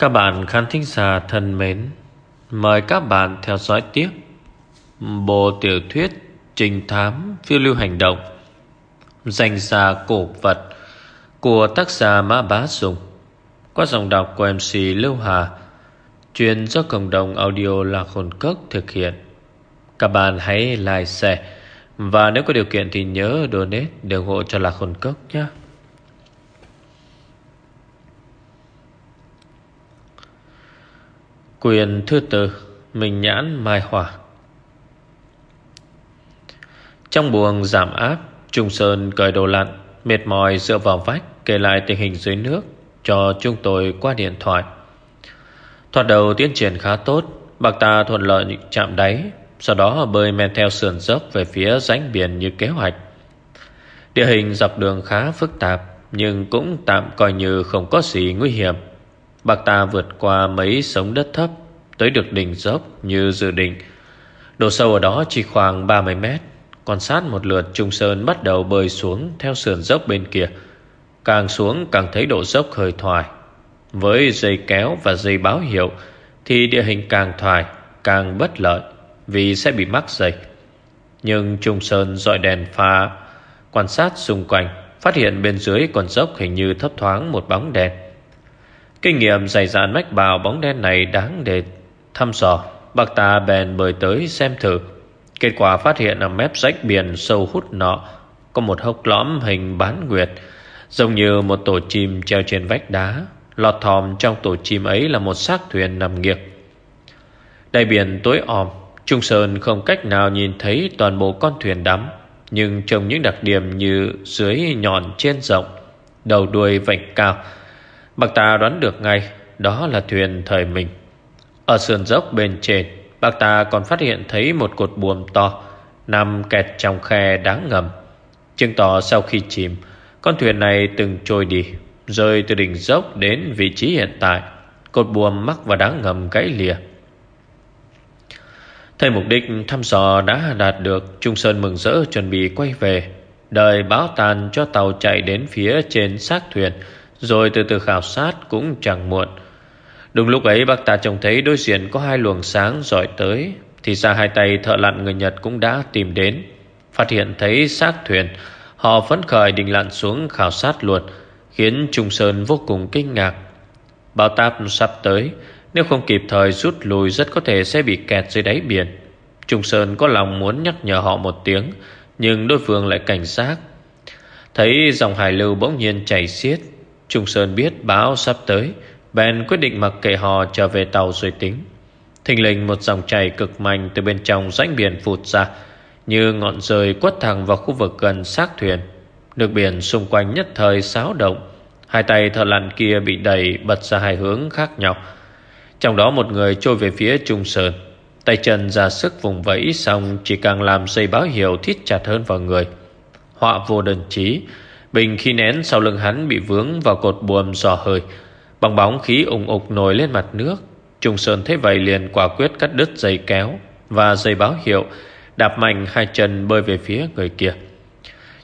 Các bạn khán thính giả thân mến Mời các bạn theo dõi tiếp Bộ tiểu thuyết Trình thám phiêu lưu hành động Danh gia cổ vật Của tác giả Mã Bá Dùng Qua dòng đọc của MC Lưu Hà Chuyên do cộng đồng audio Lạc Hồn Cốc thực hiện. Các bạn hãy like, share Và nếu có điều kiện thì nhớ donate để ủng hộ cho Lạc Hồn Cốc nhé. Quyền thứ tư Mình nhãn mai hỏa Trong buồng giảm áp, Trung Sơn cởi đồ lặn, Mệt mỏi dựa vào vách, Kể lại tình hình dưới nước, Cho chúng tôi qua điện thoại. Thoạt đầu tiến triển khá tốt Bạc ta thuận lợi chạm đáy, Sau đó bơi men theo sườn dốc Về phía rãnh biển như kế hoạch. Địa hình dọc đường khá phức tạp, Nhưng cũng tạm coi như không có gì nguy hiểm. Bạc ta vượt qua mấy sống đất thấp Tới được đỉnh dốc như dự định. Độ sâu ở đó chỉ khoảng 30 mét. Quan sát một lượt Trung Sơn bắt đầu bơi xuống Theo sườn dốc bên kia. Càng xuống càng thấy độ dốc hơi thoải. Với dây kéo và dây báo hiệu Thì địa hình càng thoải, Càng bất lợi Vì sẽ bị mắc dây Nhưng Trung Sơn dọi đèn pha, Quan sát xung quanh, Phát hiện bên dưới còn dốc hình như thấp thoáng một bóng đèn. Kinh nghiệm dày dạn mách bảo bóng đen này đáng để thăm dò. Bác ta bèn bơi tới xem thử. Kết quả phát hiện ở mép rách biển sâu hút nọ có một hốc lõm hình bán nguyệt, giống như một tổ chim treo trên vách đá. Lọt thòm trong tổ chim ấy là một xác thuyền nằm nghiêng. Đại biển tối om, Trung Sơn không cách nào nhìn thấy toàn bộ con thuyền đắm, nhưng trông những đặc điểm như dưới nhọn trên rộng, đầu đuôi vạch cao, Bác ta đoán được ngay, Đó là thuyền thời mình. Ở sườn dốc bên trên, Bác ta còn phát hiện thấy một cột buồm to, Nằm kẹt trong khe đáng ngầm. Chứng tỏ sau khi chìm, Con thuyền này từng trôi đi, Rơi từ đỉnh dốc đến vị trí hiện tại. Cột buồm mắc vào đá ngầm gãy lìa. Thấy mục đích thăm dò đã đạt được, Trung Sơn mừng rỡ chuẩn bị quay về. Đợi báo tàn cho tàu chạy đến phía trên xác thuyền rồi từ từ khảo sát cũng chẳng muộn. Đúng lúc ấy, bác ta trông thấy đối diện có hai luồng sáng dọi tới, Thì ra hai tay thợ lặn người Nhật cũng đã tìm đến. Phát hiện thấy xác thuyền, Họ phấn khởi định lặn xuống khảo sát luôn, Khiến Trung Sơn vô cùng kinh ngạc. Bao táp sắp tới, Nếu không kịp thời rút lùi Rất có thể sẽ bị kẹt dưới đáy biển. Trung Sơn có lòng muốn nhắc nhở họ một tiếng, Nhưng đối phương lại cảnh giác. Thấy dòng hải lưu bỗng nhiên chảy xiết Trung Sơn biết báo sắp tới, Bèn quyết định mặc kệ họ trở về tàu rồi tính. Thình lình một dòng chảy cực mạnh Từ bên trong rãnh biển phụt ra, Như ngọn rời quất thẳng vào khu vực gần xác thuyền. Nước biển xung quanh nhất thời xáo động, Hai tay thợ lặn kia bị đẩy bật ra hai hướng khác nhau. Trong đó một người trôi về phía Trung Sơn, Tay chân ra sức vùng vẫy Xong chỉ càng làm dây báo hiệu thít chặt hơn vào người. Họa vô đơn chí Bình khi nén sau lưng hắn bị vướng vào cột buồm dò hơi Bằng bóng khí ủng ục nổi lên mặt nước. Trung Sơn thấy vậy liền quả quyết cắt đứt dây kéo Và dây báo hiệu, Đạp mạnh hai chân bơi về phía người kia.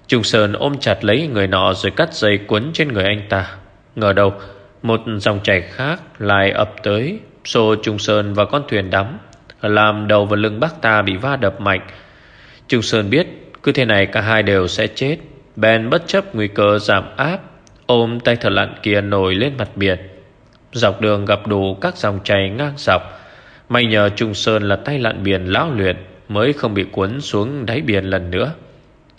Trung Sơn ôm chặt lấy người nọ Rồi cắt dây quấn trên người anh ta. Ngờ đâu, Một dòng chảy khác lại ập tới, Xô Trung Sơn và con thuyền đắm, Làm đầu và lưng bác ta bị va đập mạnh. Trung Sơn biết Cứ thế này cả hai đều sẽ chết. Ben bất chấp nguy cơ giảm áp, Ôm tay thợ lặn kia nổi lên mặt biển. Dọc đường gặp đủ các dòng chảy ngang dọc. May nhờ Trung Sơn là tay lặn biển lão luyện Mới không bị cuốn xuống đáy biển lần nữa.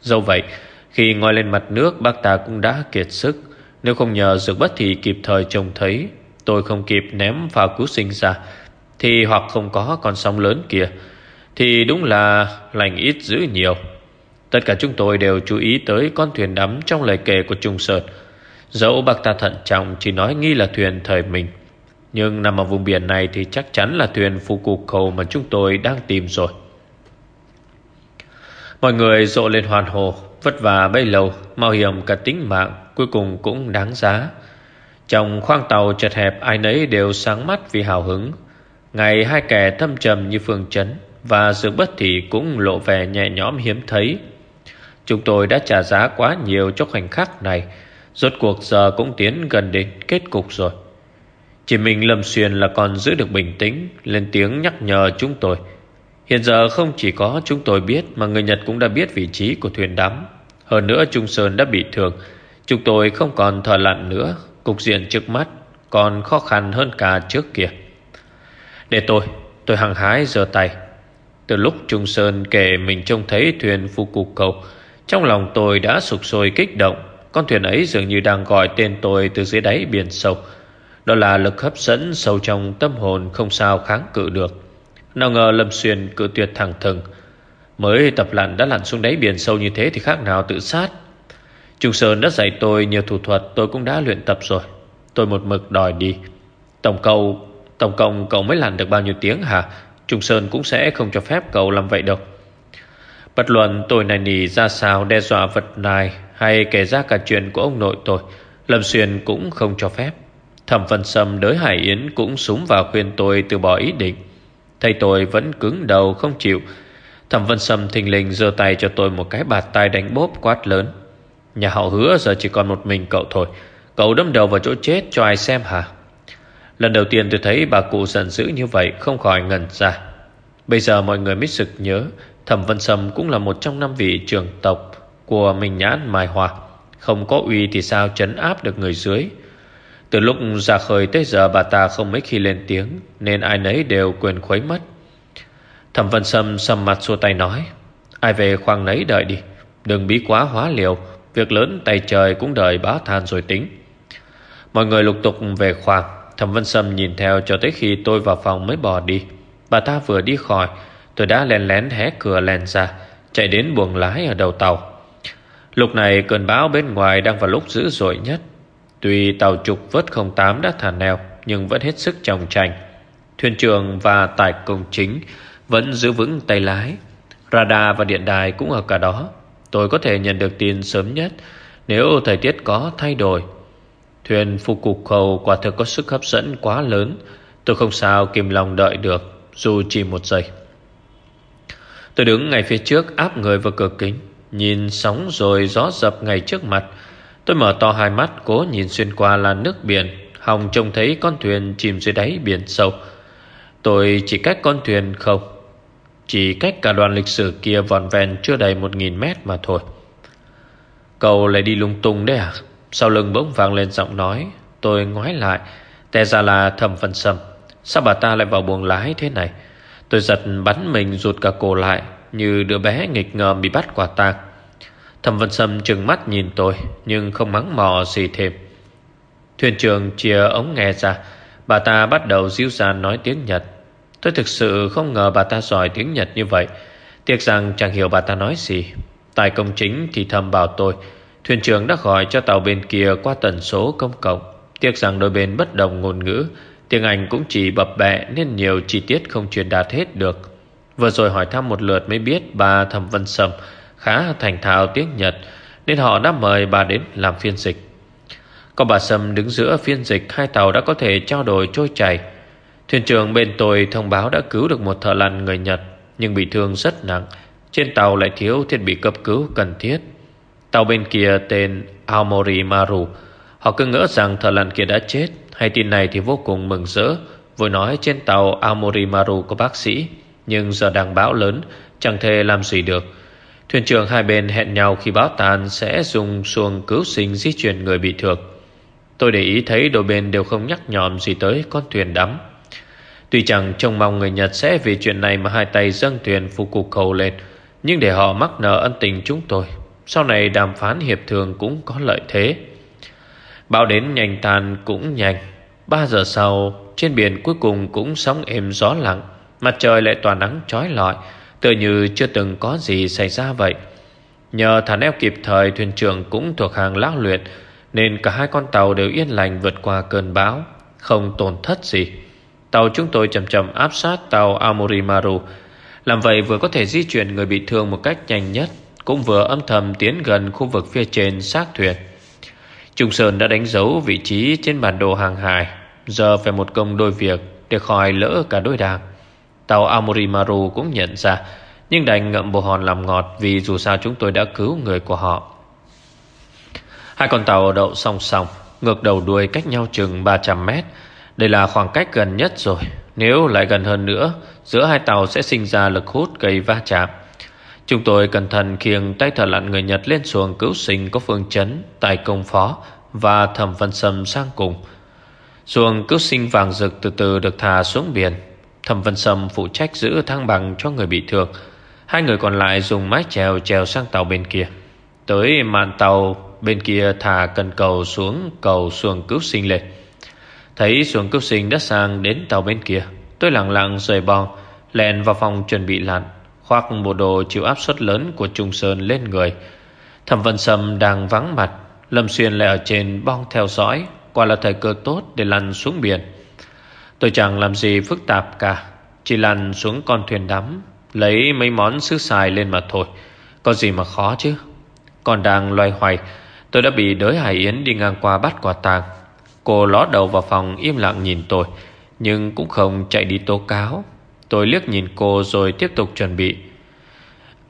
Dẫu vậy, Khi ngoi lên mặt nước, bác ta cũng đã kiệt sức. Nếu không nhờ dược bất thì kịp thời trông thấy, Tôi không kịp ném phao cứu sinh ra, Thì hoặc không có con sóng lớn kia, Thì đúng là lành ít dữ nhiều. Tất cả chúng tôi đều chú ý tới con thuyền đắm trong lời kể của Trung Sơn. Dẫu bác ta thận trọng chỉ nói nghi là thuyền thời mình. Nhưng nằm ở vùng biển này thì chắc chắn là thuyền phu cục cầu mà chúng tôi đang tìm rồi. Mọi người rộ lên hoàn hồ, vất vả bấy lâu, mạo hiểm cả tính mạng, cuối cùng cũng đáng giá. Trong khoang tàu chật hẹp ai nấy đều sáng mắt vì hào hứng. Ngày hai kẻ thâm trầm như phương chấn và sự Bất Thị cũng lộ vẻ nhẹ nhõm hiếm thấy. Chúng tôi đã trả giá quá nhiều cho khoảnh khắc này. Rốt cuộc giờ cũng tiến gần đến kết cục rồi. Chỉ mình Lâm Xuyên là còn giữ được bình tĩnh, Lên tiếng nhắc nhở chúng tôi. Hiện giờ không chỉ có chúng tôi biết Mà người Nhật cũng đã biết vị trí của thuyền đắm. Hơn nữa Trung Sơn đã bị thương. Chúng tôi không còn thở lặn nữa, Cục diện trước mắt Còn khó khăn hơn cả trước kia. Để tôi Tôi hăng hái giơ tay. Từ lúc Trung Sơn kể mình trông thấy thuyền phu cục cầu trong lòng tôi đã sụp sôi kích động, Con thuyền ấy dường như đang gọi tên tôi Từ dưới đáy biển sâu. Đó là lực hấp dẫn sâu trong tâm hồn Không sao kháng cự được. Nào ngờ Lâm Xuyên cự tuyệt thẳng thừng. Mới tập lặn đã lặn xuống đáy biển sâu như thế Thì khác nào tự sát. Trung Sơn đã dạy tôi nhiều thủ thuật, Tôi cũng đã luyện tập rồi. Tôi một mực đòi đi. Tổng cầu, Tổng cộng cậu mới lặn được bao nhiêu tiếng hả? Trung Sơn cũng sẽ không cho phép cậu làm vậy đâu. Bất luận tôi này nì ra sao đe dọa vật này Hay kể ra cả chuyện của ông nội tôi, Lâm Xuyên cũng không cho phép. Thẩm Vân Sâm đới Hải Yến cũng súng vào khuyên tôi từ bỏ ý định. Thầy tôi vẫn cứng đầu không chịu. Thẩm Vân Sâm thình lình giơ tay cho tôi một cái bạt tay đánh bốp quát lớn. Nhà họ hứa giờ chỉ còn một mình cậu thôi. Cậu đâm đầu vào chỗ chết cho ai xem hả? Lần đầu tiên tôi thấy bà cụ giận dữ như vậy, Không khỏi ngẩn ra. Bây giờ mọi người mới sực nhớ Thẩm Vân Sâm cũng là một trong năm vị trưởng tộc Của Minh Nhãn Mai Hòa, Không có uy thì sao chấn áp được người dưới? Từ lúc ra khơi tới giờ bà ta không mấy khi lên tiếng Nên ai nấy đều quyền khuấy mất Thẩm Vân Sâm sầm mặt xua tay nói Ai về khoang nấy đợi đi. Đừng bí quá hóa liều Việc lớn tay trời cũng đợi bá than rồi tính. Mọi người lục tục về khoang. Thẩm Vân Sâm nhìn theo cho tới khi tôi vào phòng mới bỏ đi. Bà ta vừa đi khỏi Tôi đã lén lén hé cửa lèn ra, Chạy đến buồng lái ở đầu tàu. Lúc này cơn bão bên ngoài đang vào lúc dữ dội nhất. Tuy tàu trục vớt 08 đã thả neo, Nhưng vẫn hết sức tròng tranh Thuyền trưởng và tài công chính Vẫn giữ vững tay lái. Radar và điện đài cũng ở cả đó. Tôi có thể nhận được tin sớm nhất Nếu thời tiết có thay đổi. Thuyền phục cục khẩu quả thực có sức hấp dẫn quá lớn. Tôi không sao kìm lòng đợi được, Dù chỉ một giây. Tôi đứng ngay phía trước, áp người vào cửa kính, Nhìn sóng rồi gió dập ngay trước mặt. Tôi mở to hai mắt, Cố nhìn xuyên qua là nước biển Hồng trông thấy con thuyền chìm dưới đáy biển sâu. Tôi chỉ cách con thuyền không, Chỉ cách cả đoàn lịch sử kia vòn vẹn chưa đầy một nghìn mét mà thôi. Cậu lại đi lung tung đấy à? Sau lưng bỗng vang lên giọng nói. Tôi ngoái lại, Tè ra là thầm phần sầm. Sao bà ta lại vào buồng lái thế này? Tôi giật bắn mình rụt cả cổ lại, Như đứa bé nghịch ngợm bị bắt quả tang. Thẩm Vân Sâm trừng mắt nhìn tôi, Nhưng không mắng mò gì thêm. Thuyền trưởng chia ống nghe ra, Bà ta bắt đầu dịu dàng nói tiếng Nhật. Tôi thực sự không ngờ bà ta giỏi tiếng Nhật như vậy. Tiếc rằng chẳng hiểu bà ta nói gì. Tài công chính thì thầm bảo tôi, Thuyền trưởng đã gọi cho tàu bên kia qua tần số công cộng. Tiếc rằng đôi bên bất đồng ngôn ngữ. Tiếng Anh cũng chỉ bập bẹ Nên nhiều chi tiết không truyền đạt hết được. Vừa rồi hỏi thăm một lượt mới biết Bà Thẩm Vân Sâm khá thành thạo tiếng Nhật, Nên họ đã mời bà đến làm phiên dịch. Còn bà Sâm đứng giữa phiên dịch, Hai tàu đã có thể trao đổi trôi chảy. Thuyền trưởng bên tôi thông báo đã cứu được một thợ lặn người Nhật, Nhưng bị thương rất nặng. Trên tàu lại thiếu thiết bị cấp cứu cần thiết. Tàu bên kia tên Aomori Maru, Họ cứ ngỡ rằng thợ lặn kia đã chết. Hay tin này thì vô cùng mừng rỡ Vừa nói trên tàu Amorimaru có bác sĩ, Nhưng giờ đang bão lớn, Chẳng thể làm gì được. Thuyền trưởng hai bên hẹn nhau khi bão tàn Sẽ dùng xuồng cứu sinh di chuyển người bị thương. Tôi để ý thấy đôi bên đều không nhắc nhòm gì tới con thuyền đắm. Tuy chẳng trông mong người Nhật sẽ vì chuyện này mà hai tay dâng thuyền phục cục cầu lên, Nhưng để họ mắc nợ ân tình chúng tôi, sau này đàm phán hiệp thường cũng có lợi thế. Bão đến nhanh tàn cũng nhanh. Ba giờ sau, Trên biển cuối cùng cũng sóng êm gió lặng. Mặt trời lại toàn nắng trói lọi, Tựa như chưa từng có gì xảy ra vậy. Nhờ thả neo kịp thời, Thuyền trưởng cũng thuộc hàng lão luyện, Nên cả hai con tàu đều yên lành Vượt qua cơn bão, Không tổn thất gì. Tàu chúng tôi chậm chậm áp sát tàu Amorimaru Làm vậy vừa có thể di chuyển người bị thương một cách nhanh nhất, cũng vừa âm thầm tiến gần khu vực phía trên xác thuyền. Trung Sơn đã đánh dấu vị trí trên bản đồ hàng hải, giờ phải một công đôi việc để khỏi lỡ cả đôi đảng. Tàu Amorimaru cũng nhận ra, nhưng đành ngậm bồ hòn làm ngọt vì dù sao chúng tôi đã cứu người của họ. Hai con tàu đậu song song, ngược đầu đuôi cách nhau chừng 300 mét. Đây là khoảng cách gần nhất rồi Nếu lại gần hơn nữa Giữa hai tàu sẽ sinh ra lực hút gây va chạm Chúng tôi cẩn thận khiêng tay thợ lặn người Nhật lên xuồng cứu sinh có phương chấn, tài công phó và thẩm văn sâm sang cùng. Xuồng cứu sinh vàng rực từ từ được thả xuống biển. Thẩm văn sâm phụ trách giữ thăng bằng cho người bị thương. Hai người còn lại dùng mái chèo chèo sang tàu bên kia. Tới mạn tàu bên kia thả cần cầu xuống cầu xuồng cứu sinh lên. Thấy xuồng cứu sinh đã sang đến tàu bên kia. Tôi lặng lặng rời bò, lèn vào phòng chuẩn bị lặn khoác bộ đồ chịu áp suất lớn của Trung Sơn lên người. Thẩm Vân Sâm đang vắng mặt, Lâm Xuyên lại ở trên bong theo dõi, quả là thời cơ tốt để lăn xuống biển. Tôi chẳng làm gì phức tạp cả, chỉ lăn xuống con thuyền đắm, lấy mấy món sứ xài lên mà thôi. Có gì mà khó chứ? Còn đang loay hoay, tôi đã bị đới Hải Yến đi ngang qua bắt quả tàng. Cô ló đầu vào phòng im lặng nhìn tôi, nhưng cũng không chạy đi tố cáo Tôi liếc nhìn cô rồi tiếp tục chuẩn bị.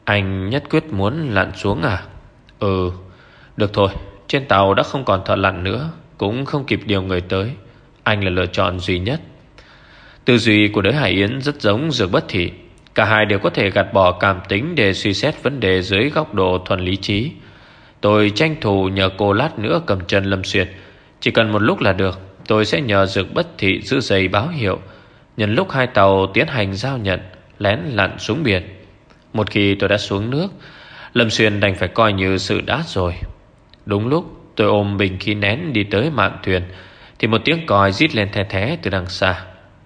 Anh nhất quyết muốn lặn xuống à? Ừ Được thôi. Trên tàu đã không còn thợ lặn nữa, Cũng không kịp điều người tới. Anh là lựa chọn duy nhất. Tư duy của đới Hải Yến rất giống dược bất thị. Cả hai đều có thể gạt bỏ cảm tính Để suy xét vấn đề dưới góc độ thuần lý trí. Tôi tranh thủ nhờ cô lát nữa cầm chân Lâm xuyệt. Chỉ cần một lúc là được, Tôi sẽ nhờ dược bất thị giữ giày báo hiệu. Nhân lúc hai tàu tiến hành giao nhận Lén lặn xuống biển. Một khi tôi đã xuống nước Lâm Xuyên đành phải coi như sự đã rồi. Đúng lúc tôi ôm bình khí nén đi tới mạn thuyền Thì một tiếng còi rít lên the thé từ đằng xa.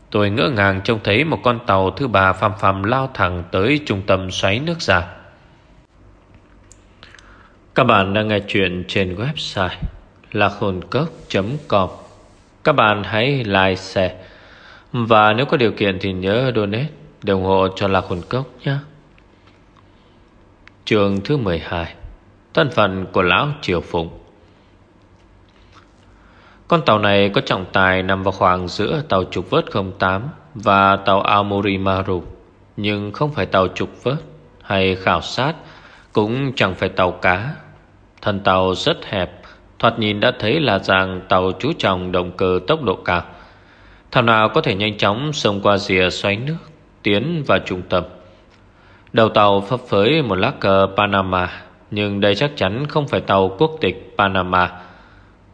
Tôi ngỡ ngàng trông thấy một con tàu thứ ba phàm phàm lao thẳng tới trung tâm xoáy nước ra. Các bạn đang nghe chuyện trên website lạc hồn cốc.com Các bạn hãy like, share và nếu có điều kiện thì nhớ donate đồng hộ cho Lạc Hồn Cốc nhé. Trường thứ 12 Thân phận của Lão Triều Phụng Con tàu này có trọng tài nằm vào khoảng giữa tàu trục vớt 08 và tàu Aomori Maru, nhưng không phải tàu trục vớt hay khảo sát, cũng chẳng phải tàu cá. Thân tàu rất hẹp, thoạt nhìn đã thấy là dạng tàu chú trọng động cơ tốc độ cao. Thảo nào có thể nhanh chóng xông qua rìa xoáy nước, Tiến vào trung tâm. Đầu tàu phấp phới một lá cờ Panama, Nhưng đây chắc chắn không phải tàu quốc tịch Panama,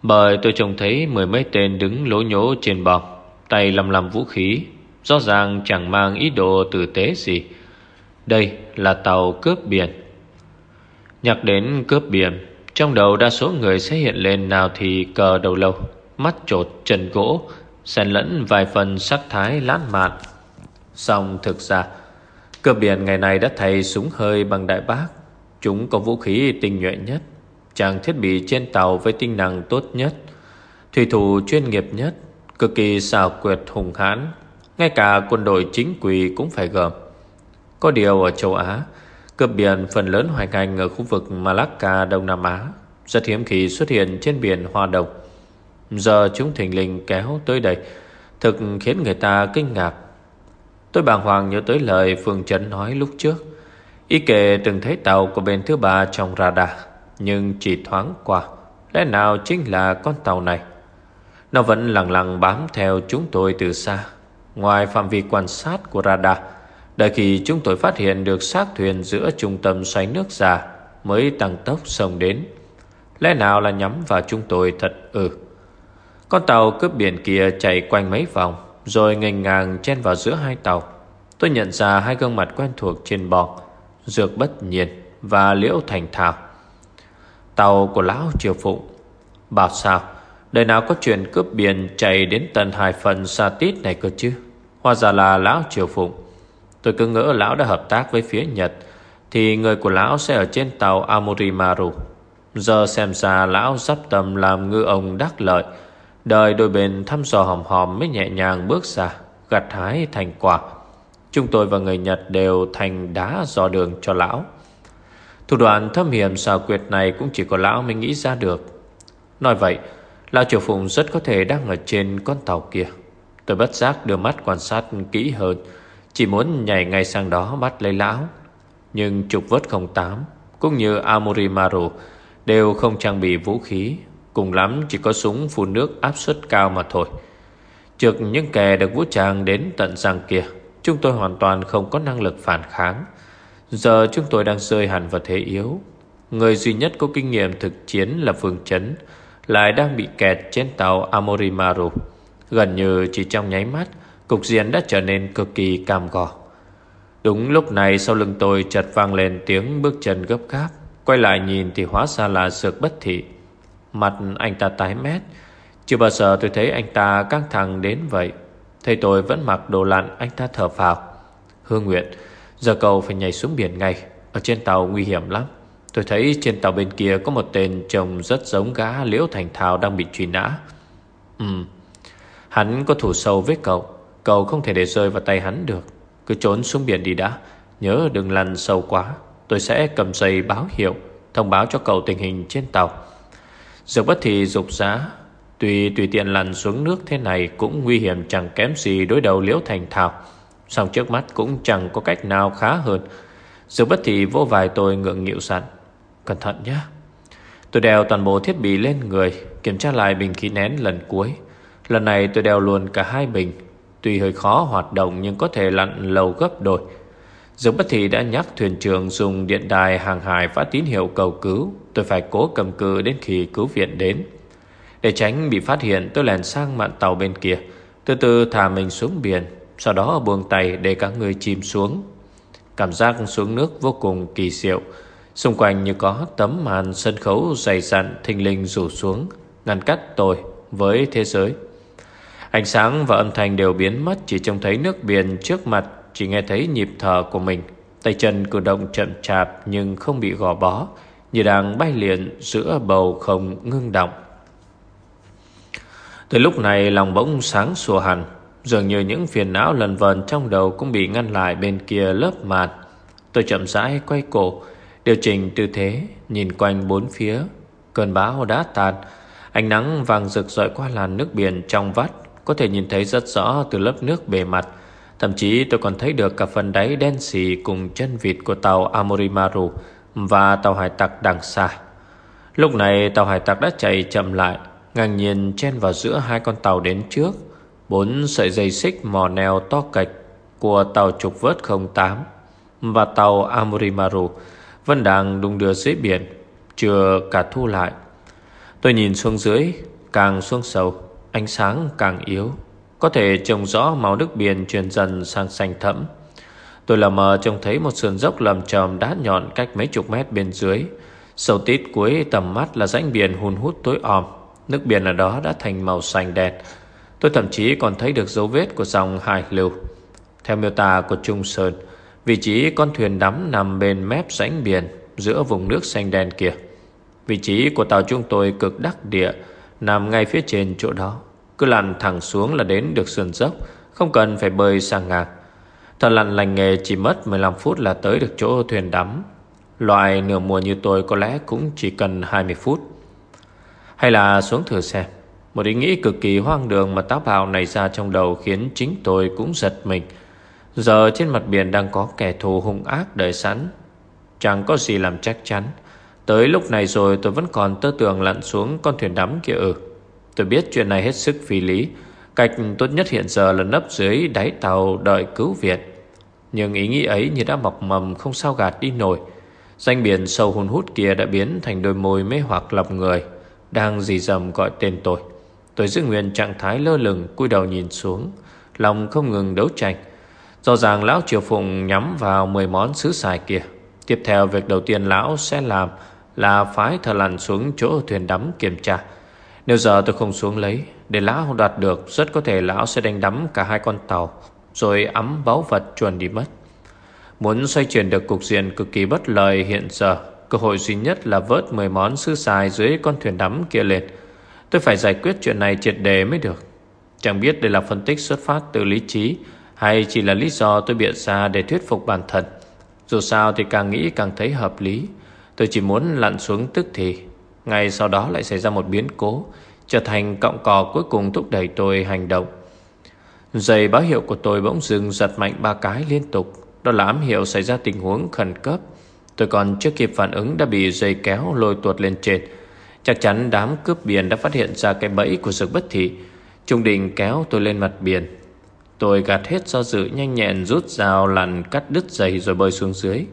Bởi tôi trông thấy mười mấy tên đứng lố nhố trên bọc Tay lầm lầm vũ khí, Rõ ràng chẳng mang ý đồ tử tế gì. Đây là tàu cướp biển. Nhắc đến cướp biển, Trong đầu đa số người sẽ hiện lên nào thì cờ đầu lâu, Mắt trột, chân gỗ xen lẫn vài phần sắc thái lãng mạn. Song thực ra, cơ biển ngày nay đã thay súng hơi bằng đại bác. Chúng có vũ khí tinh nhuệ nhất, trang thiết bị trên tàu với tinh năng tốt nhất, thủy thủ chuyên nghiệp nhất, cực kỳ xảo quyệt hùng hãn. Ngay cả quân đội chính quy cũng phải gồm. Có điều ở châu Á, cướp biển phần lớn hoành hành ở khu vực Malacca, Đông Nam Á, rất hiếm khi xuất hiện trên biển Hoa Đông. Giờ chúng thình lình kéo tới đây, Thực khiến người ta kinh ngạc. Tôi bàng hoàng nhớ tới lời Phương Trấn nói lúc trước. Ý kệ từng thấy tàu của bên thứ ba trong radar, Nhưng chỉ thoáng qua, Lẽ nào chính là con tàu này? Nó vẫn lặng lặng bám theo chúng tôi từ xa, Ngoài phạm vi quan sát của radar, Đợi khi chúng tôi phát hiện được xác thuyền giữa trung tâm xoáy nước già Mới tăng tốc sông đến. Lẽ nào là nhắm vào chúng tôi thật ừ con tàu cướp biển kia chạy quanh mấy vòng, Rồi ngành ngang chen vào giữa hai tàu. Tôi nhận ra hai gương mặt quen thuộc trên bò Dược bất nhiên Và liễu thành thảo Tàu của lão triều phụng Bảo sao, Đời nào có chuyện cướp biển chạy đến tận hai phần xa tít này cơ chứ? Hóa ra là lão triều phụng Tôi cứ ngỡ lão đã hợp tác với phía Nhật, Thì người của lão sẽ ở trên tàu Amorimaru Giờ xem ra lão sắp tầm làm ngư ông đắc lợi Đời đôi bên thăm dò hòm hòm mới nhẹ nhàng bước ra, Gặt hái thành quả. Chúng tôi và người Nhật đều thành đá dò đường cho lão. Thủ đoạn thâm hiểm xào quyệt này Cũng chỉ có lão mới nghĩ ra được. Nói vậy, Lão Triều Phụng rất có thể đang ở trên con tàu kia. Tôi bất giác đưa mắt quan sát kỹ hơn, Chỉ muốn nhảy ngay sang đó bắt lấy lão. Nhưng trục vớt 08 Cũng như Amorimaru Đều không trang bị vũ khí. Cùng lắm chỉ có súng phun nước áp suất cao mà thôi. Trước những kẻ được vũ trang đến tận răng kia, Chúng tôi hoàn toàn không có năng lực phản kháng. Giờ chúng tôi đang rơi hẳn vào thế yếu. Người duy nhất có kinh nghiệm thực chiến là Phương Chấn, Lại đang bị kẹt trên tàu Amorimaru. Gần như chỉ trong nháy mắt, Cục diện đã trở nên cực kỳ cam go. Đúng lúc này, sau lưng tôi chợt vang lên tiếng bước chân gấp gáp. Quay lại nhìn thì hóa ra là sược bất thị. Mặt anh ta tái mét. Chưa bao giờ tôi thấy anh ta căng thẳng đến vậy. Thấy tôi vẫn mặc đồ lặn Anh ta thở phào. Hương Nguyệt, Giờ cậu phải nhảy xuống biển ngay. Ở trên tàu nguy hiểm lắm. Tôi thấy trên tàu bên kia có một tên trông rất giống gã Liễu Thành Thảo đang bị truy nã. Ừ Hắn có thủ sâu với cậu. Cậu không thể để rơi vào tay hắn được. Cứ trốn xuống biển đi đã. Nhớ đừng lăn sâu quá. Tôi sẽ cầm dây báo hiệu Thông báo cho cậu tình hình trên tàu. Dược bất thì dục giá Tuy tùy tiện lặn xuống nước thế này Cũng nguy hiểm chẳng kém gì đối đầu liễu thành thảo. Xong trước mắt cũng chẳng có cách nào khá hơn. Dược bất thì vô vài tôi ngượng nghịu sẵn. Cẩn thận nhé. Tôi đeo toàn bộ thiết bị lên người, Kiểm tra lại bình khí nén lần cuối. Lần này tôi đeo luôn cả hai bình. Tuy hơi khó hoạt động Nhưng có thể lặn lâu gấp đôi. Dương bất thị đã nhắc thuyền trưởng Dùng điện đài hàng hải phát tín hiệu cầu cứu. Tôi phải cố cầm cự đến khi cứu viện đến. Để tránh bị phát hiện, Tôi lèn sang mạn tàu bên kia. Từ từ thả mình xuống biển, Sau đó buông tay để các người chìm xuống. Cảm giác xuống nước vô cùng kỳ diệu. Xung quanh như có tấm màn sân khấu dày dặn thình linh rủ xuống, Ngăn cách tôi với thế giới. Ánh sáng và âm thanh đều biến mất Chỉ trông thấy nước biển trước mặt. Chỉ nghe thấy nhịp thở của mình. Tay chân cử động chậm chạp Nhưng không bị gò bó, Như đang bay liền giữa bầu không ngưng động. Từ lúc này lòng bỗng sáng sủa hẳn, Dường như những phiền não lần vần trong đầu Cũng bị ngăn lại bên kia lớp mạt. Tôi chậm rãi quay cổ, Điều chỉnh tư thế, Nhìn quanh bốn phía. Cơn bão đã tàn, Ánh nắng vàng rực rọi qua làn nước biển trong vắt, có thể nhìn thấy rất rõ từ lớp nước bề mặt. Thậm chí tôi còn thấy được cả phần đáy đen xì Cùng chân vịt của tàu Amorimaru Và tàu hải tặc đằng xa. Lúc này, tàu hải tặc đã chạy chậm lại, Ngang nhiên chen vào giữa hai con tàu đến trước, Bốn sợi dây xích mò neo to cạch Của tàu trục vớt 08 Và tàu Amorimaru Vẫn đang đung đưa dưới biển, Chưa cả thu lại. Tôi nhìn xuống dưới, Càng xuống sâu, Ánh sáng càng yếu. Có thể trông rõ màu nước biển chuyển dần sang xanh thẫm. Tôi lờ mờ trông thấy một sườn dốc lầm trầm đá nhọn cách mấy chục mét bên dưới. Sầu tít cuối tầm mắt là rãnh biển hùn hút tối om. Nước biển ở đó đã thành màu xanh đen. Tôi thậm chí còn thấy được dấu vết của dòng hải lưu. Theo miêu tả của Trung Sơn, Vị trí con thuyền đắm nằm bên mép rãnh biển Giữa vùng nước xanh đen kia. Vị trí của tàu chúng tôi cực đắc địa Nằm ngay phía trên chỗ đó. Cứ lặn thẳng xuống là đến được sườn dốc, Không cần phải bơi sang ngạc. Thật lặn lành nghề chỉ mất 15 phút là tới được chỗ thuyền đắm. Loại nửa mùa như tôi có lẽ cũng chỉ cần 20 phút. Hay là xuống thử xem. Một ý nghĩ cực kỳ hoang đường mà táo bạo này ra trong đầu Khiến chính tôi cũng giật mình. Giờ trên mặt biển đang có kẻ thù hung ác đợi sẵn. Chẳng có gì làm chắc chắn. Tới lúc này rồi tôi vẫn còn tơ tưởng lặn xuống con thuyền đắm kia ừ Tôi biết chuyện này hết sức phi lý. Cách tốt nhất hiện giờ là nấp dưới đáy tàu đợi cứu viện Nhưng ý nghĩ ấy như đã mọc mầm không sao gạt đi nổi. Danh biển sâu hùn hút kia đã biến thành đôi môi mê hoặc lọc người, Đang dì dầm gọi tên tôi. Tôi giữ nguyên trạng thái lơ lửng, cúi đầu nhìn xuống. Lòng không ngừng đấu tranh. Rõ ràng lão triều phụng nhắm vào 10 món sứ xài kia. Tiếp theo, việc đầu tiên lão sẽ làm là phái thợ lặn xuống chỗ thuyền đắm kiểm tra. Nếu giờ tôi không xuống lấy, để lão đoạt được, rất có thể lão sẽ đánh đắm cả hai con tàu, rồi ấm báu vật chuồn đi mất. Muốn xoay chuyển được cục diện cực kỳ bất lợi hiện giờ, cơ hội duy nhất là vớt 10 món sư xài dưới con thuyền đắm kia lên. Tôi phải giải quyết chuyện này triệt đề mới được. Chẳng biết đây là phân tích xuất phát từ lý trí hay chỉ là lý do tôi biện ra để thuyết phục bản thân. Dù sao thì càng nghĩ càng thấy hợp lý. Tôi chỉ muốn lặn xuống tức thì ngay sau đó lại xảy ra một biến cố, Trở thành cọng cò cuối cùng thúc đẩy tôi hành động. Giày báo hiệu của tôi bỗng dừng giật mạnh ba cái liên tục. Đó là ám hiệu xảy ra tình huống khẩn cấp. Tôi còn chưa kịp phản ứng đã bị dây kéo lôi tuột lên trên. Chắc chắn đám cướp biển đã phát hiện ra cái bẫy của sự bất thị. Trung định kéo tôi lên mặt biển. Tôi gạt hết do dự, nhanh nhẹn rút dao lằn cắt đứt dây rồi bơi xuống dưới.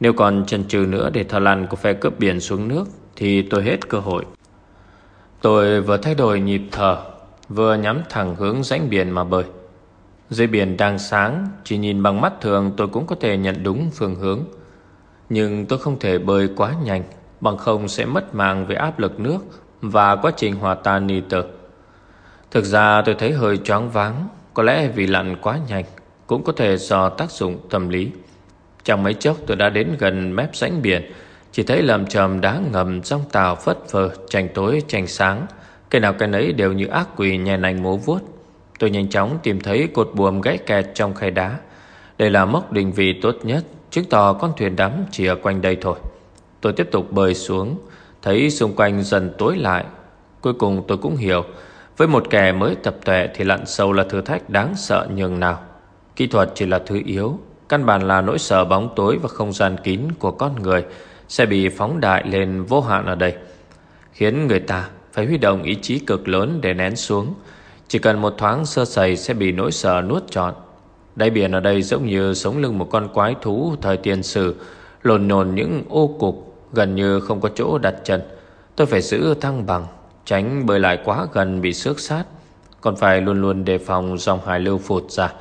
Nếu còn chần chừ nữa để thò lằn của phe cướp biển xuống nước thì tôi hết cơ hội. Tôi vừa thay đổi nhịp thở, Vừa nhắm thẳng hướng rãnh biển mà bơi. Dưới biển đang sáng, Chỉ nhìn bằng mắt thường tôi cũng có thể nhận đúng phương hướng. Nhưng tôi không thể bơi quá nhanh, Bằng không sẽ mất mạng về áp lực nước Và quá trình hòa tan nitơ. Thực ra tôi thấy hơi choáng váng, Có lẽ vì lặn quá nhanh Cũng có thể do tác dụng tâm lý. Trong mấy chốc tôi đã đến gần mép rãnh biển chỉ thấy lầm trầm đá ngầm trong tàu phất phơ Tranh tối tranh sáng. Cái nào cái nấy đều như ác quỷ nhè nành múa vuốt. Tôi nhanh chóng tìm thấy cột buồm gãy kẹt trong khay đá. Đây là mốc định vị tốt nhất Chứng tỏ con thuyền đắm chỉ ở quanh đây thôi. Tôi tiếp tục bơi xuống Thấy xung quanh dần tối lại. Cuối cùng tôi cũng hiểu với một kẻ mới tập tuệ thì lặn sâu là thử thách đáng sợ nhường nào. Kỹ thuật chỉ là thứ yếu, căn bản là nỗi sợ bóng tối và không gian kín của con người sẽ bị phóng đại lên vô hạn ở đây. Khiến người ta phải huy động ý chí cực lớn để nén xuống. Chỉ cần một thoáng sơ sẩy sẽ bị nỗi sợ nuốt trọn. Đáy biển ở đây giống như sống lưng một con quái thú thời tiền sử, lồn nhồn những ô cục gần như không có chỗ đặt chân. Tôi phải giữ thăng bằng Tránh bơi lại quá gần bị xước sát Còn phải luôn luôn đề phòng dòng hải lưu phụt ra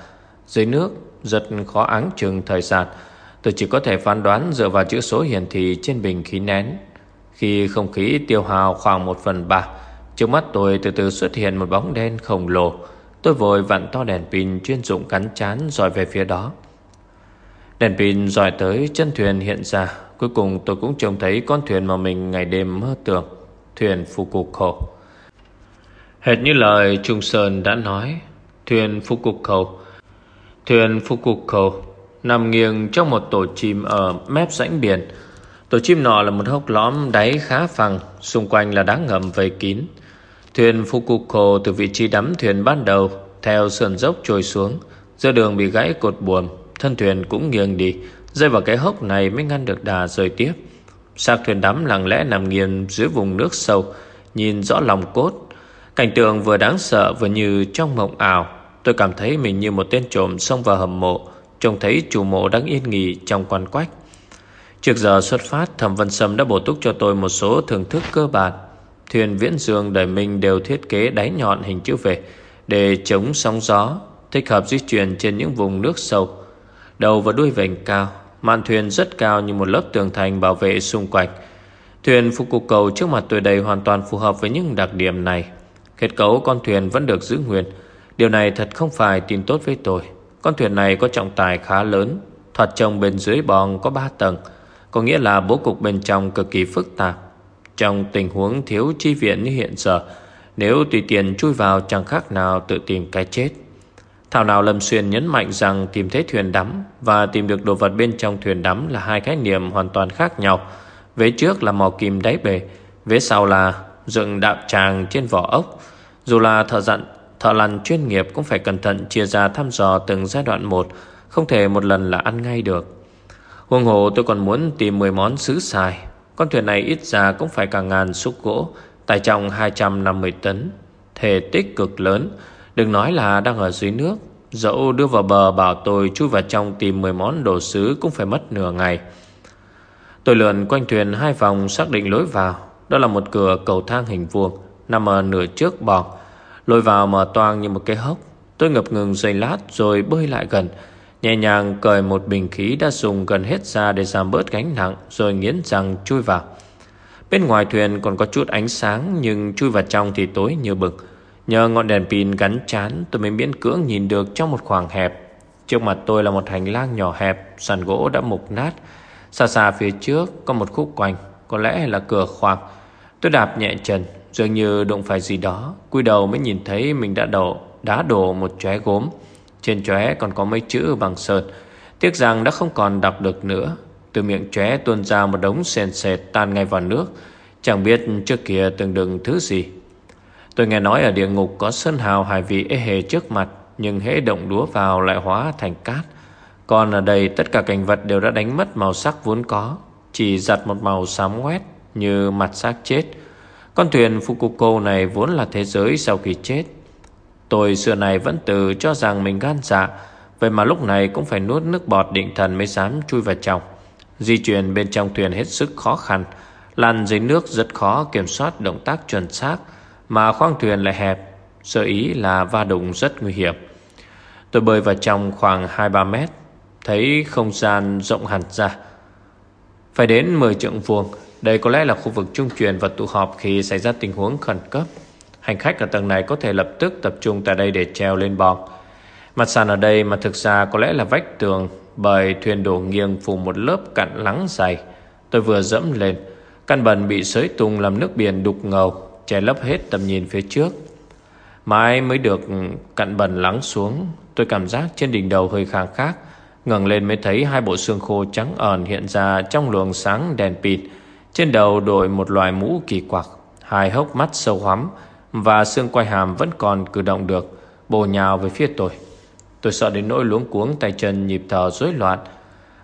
Dưới nước rất khó áng chừng thời gian Tôi chỉ có thể phán đoán dựa vào chữ số hiển thị trên bình khí nén. Khi không khí tiêu hao khoảng 1 phần 3 Trước mắt tôi từ từ xuất hiện một bóng đen khổng lồ. Tôi vội vặn to đèn pin chuyên dụng cắn chán dọi về phía đó. Đèn pin dọi tới chân thuyền hiện ra. Cuối cùng tôi cũng trông thấy con thuyền mà mình ngày đêm mơ tưởng thuyền phù cục khổ Hệt như lời Trung Sơn đã nói, thuyền phù cục khổ Thuyền phù cục khổ nằm nghiêng trong một tổ chim ở mép rãnh biển. Tổ chim nọ là một hốc lõm đáy khá phẳng, xung quanh là đá ngầm vây kín. Thuyền Fukuko từ vị trí đắm thuyền ban đầu theo sườn dốc trôi xuống, giữa đường bị gãy cột buồm, thân thuyền cũng nghiêng đi, rơi vào cái hốc này mới ngăn được đà rơi tiếp. Xác thuyền đắm lặng lẽ nằm nghiêng dưới vùng nước sâu Nhìn rõ lòng cốt Cảnh tượng vừa đáng sợ vừa như trong mộng ảo Tôi cảm thấy mình như một tên trộm xông vào hầm mộ Trông thấy chủ mộ đang yên nghỉ trong quan quách. Trước giờ xuất phát, Thẩm Vân Sâm đã bổ túc cho tôi một số thưởng thức cơ bản. Thuyền viễn dương đời mình đều thiết kế đáy nhọn hình chữ V Để chống sóng gió, Thích hợp di chuyển trên những vùng nước sâu. Đầu và đuôi vành cao, Mạn thuyền rất cao như một lớp tường thành bảo vệ xung quanh. Thuyền phục cục cầu trước mặt tôi đây hoàn toàn phù hợp với những đặc điểm này. Kết cấu con thuyền vẫn được giữ nguyên. Điều này thật không phải tin tốt với tôi. Con thuyền này có trọng tài khá lớn Thoạt trông bên dưới bong có 3 tầng Có nghĩa là bố cục bên trong cực kỳ phức tạp Trong tình huống thiếu chi viện như hiện giờ Nếu tùy tiện chui vào chẳng khác nào tự tìm cái chết Thảo nào Lâm Xuyên nhấn mạnh rằng tìm thấy thuyền đắm và tìm được đồ vật bên trong thuyền đắm là hai khái niệm hoàn toàn khác nhau. Vế trước là mò kim đáy bể, vế sau là dựng đạp tràng trên vỏ ốc. Dù là thợ dặn, thợ lằn chuyên nghiệp cũng phải cẩn thận chia ra thăm dò từng giai đoạn một, không thể một lần là ăn ngay được. Huông hồ tôi còn muốn tìm 10 món sứ xài. Con thuyền này ít ra cũng phải cả ngàn xúc gỗ, tải trọng 250 tấn, thể tích cực lớn, Đừng nói là đang ở dưới nước Dẫu đưa vào bờ bảo tôi chui vào trong tìm 10 món đồ sứ cũng phải mất nửa ngày Tôi lượn quanh thuyền hai vòng xác định lối vào Đó là một cửa cầu thang hình vuông Nằm ở nửa trước bọc lôi vào mở toang như một cái hốc Tôi ngập ngừng giây lát rồi bơi lại gần Nhẹ nhàng cởi một bình khí đã dùng gần hết ra để giảm bớt gánh nặng Rồi nghiến răng chui vào Bên ngoài thuyền còn có chút ánh sáng Nhưng chui vào trong thì tối như bực Nhờ ngọn đèn pin gắn chán tôi mới miễn cưỡng nhìn được trong một khoảng hẹp. Trước mặt tôi là một hành lang nhỏ hẹp, sàn gỗ đã mục nát. Xa xa phía trước có một khúc quanh, có lẽ là cửa khoang. Tôi đạp nhẹ chân, dường như đụng phải gì đó. Cúi đầu mới nhìn thấy mình đã đổ, đá đổ một chóe gốm. Trên chóe còn có mấy chữ bằng sơn. Tiếc rằng đã không còn đọc được nữa. Từ miệng chóe tuôn ra một đống sền sệt tan ngay vào nước. Chẳng biết trước kia từng đựng thứ gì. Tôi nghe nói ở địa ngục có sơn hào hải vị ê hề trước mặt Nhưng hễ động đúa vào lại hóa thành cát Còn ở đây tất cả cảnh vật đều đã đánh mất màu sắc vốn có Chỉ giặt một màu xám quét như mặt xác chết con thuyền Fukuko này vốn là thế giới sau khi chết. Tôi xưa này vẫn tự cho rằng mình gan dạ Vậy mà lúc này cũng phải nuốt nước bọt định thần mới dám chui vào trong. Di chuyển bên trong thuyền hết sức khó khăn, Lăn dưới nước rất khó kiểm soát động tác chuẩn xác, Mà khoang thuyền lại hẹp, Sơ ý là va đụng rất nguy hiểm. Tôi bơi vào trong khoảng 2-3 mét, Thấy không gian rộng hẳn ra. Phải đến 10 trượng vuông đây có lẽ là khu vực trung chuyển và tụ họp khi xảy ra tình huống khẩn cấp. Hành khách ở tầng này có thể lập tức tập trung tại đây để treo lên bọc. Mặt sàn ở đây mà thực ra có lẽ là vách tường, Bởi thuyền đổ nghiêng phủ một lớp cặn lắng dày. Tôi vừa dẫm lên, Căn bần bị sới tung làm nước biển đục ngầu, Che lấp hết tầm nhìn phía trước. Mãi mới được cặn bần lắng xuống, Tôi cảm giác trên đỉnh đầu hơi khang khác. Ngẩng lên mới thấy hai bộ xương khô trắng ờn hiện ra trong luồng sáng đèn pin trên đầu đội một loài mũ kỳ quặc, Hai hốc mắt sâu hoắm Và xương quai hàm vẫn còn cử động được Bồ nhào về phía tôi. Tôi sợ đến nỗi luống cuống tay chân nhịp thở rối loạn.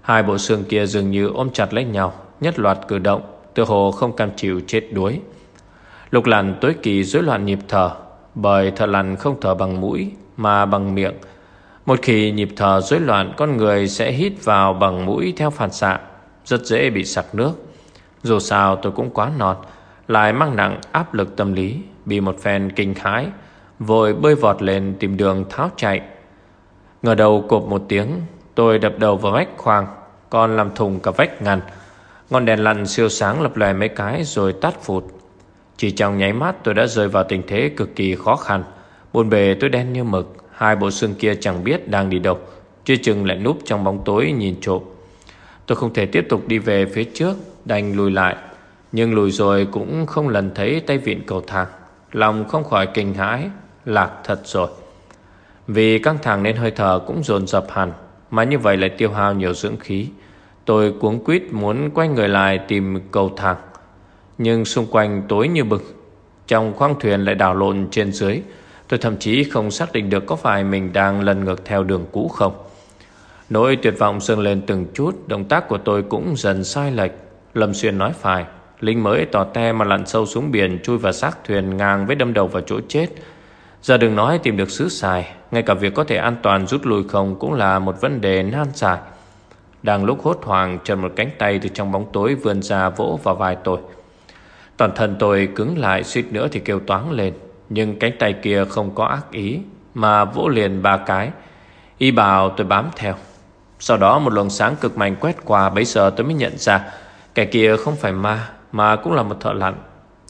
Hai bộ xương kia dường như ôm chặt lấy nhau, Nhất loạt cử động Tự hồ không cam chịu chết đuối. Lục lằn tối kỳ rối loạn nhịp thở, Bởi thợ lằn không thở bằng mũi Mà bằng miệng. Một khi nhịp thở rối loạn, Con người sẽ hít vào bằng mũi theo phản xạ, Rất dễ bị sặc nước. Dù sao tôi cũng quá nọt, Lại mang nặng áp lực tâm lý, Bị một phen kinh khái Vội bơi vọt lên tìm đường tháo chạy. Ngờ đầu cộp một tiếng, Tôi đập đầu vào vách khoang, Còn làm thùng cả vách ngăn. Ngọn đèn lặn siêu sáng lập lòe mấy cái Rồi tắt phụt. Chỉ trong nháy mắt tôi đã rơi vào tình thế cực kỳ khó khăn. Buồn bề tôi đen như mực, Hai bộ xương kia chẳng biết đang đi đâu, Chưa chừng lại núp trong bóng tối nhìn trộm. Tôi không thể tiếp tục đi về phía trước. Đành lùi lại. Nhưng lùi rồi cũng không lần thấy tay vịn cầu thang. Lòng không khỏi kinh hãi, Lạc thật rồi. Vì căng thẳng nên hơi thở cũng dồn dập hẳn, Mà như vậy lại tiêu hao nhiều dưỡng khí. Tôi cuống quýt muốn quay người lại tìm cầu thang. Nhưng xung quanh tối như bực Trong khoang thuyền lại đảo lộn trên dưới. Tôi thậm chí không xác định được có phải mình đang lần ngược theo đường cũ không. Nỗi tuyệt vọng dâng lên từng chút, Động tác của tôi cũng dần sai lệch. Lâm Xuyên nói phải. Linh mới tỏ te mà lặn sâu xuống biển, Chui vào xác thuyền ngang với đâm đầu vào chỗ chết. Giờ đừng nói tìm được xứ xài, Ngay cả việc có thể an toàn rút lui không Cũng là một vấn đề nan giải. Đang lúc hốt hoảng Trần một cánh tay từ trong bóng tối vươn ra vỗ vào vai tôi. Toàn thân tôi cứng lại, suýt nữa thì kêu toáng lên. Nhưng cánh tay kia không có ác ý, Mà vỗ liền ba cái. Y bảo tôi bám theo. Sau đó một luồng sáng cực mạnh quét qua, Bấy giờ tôi mới nhận ra Kẻ kia không phải ma, Mà cũng là một thợ lặn.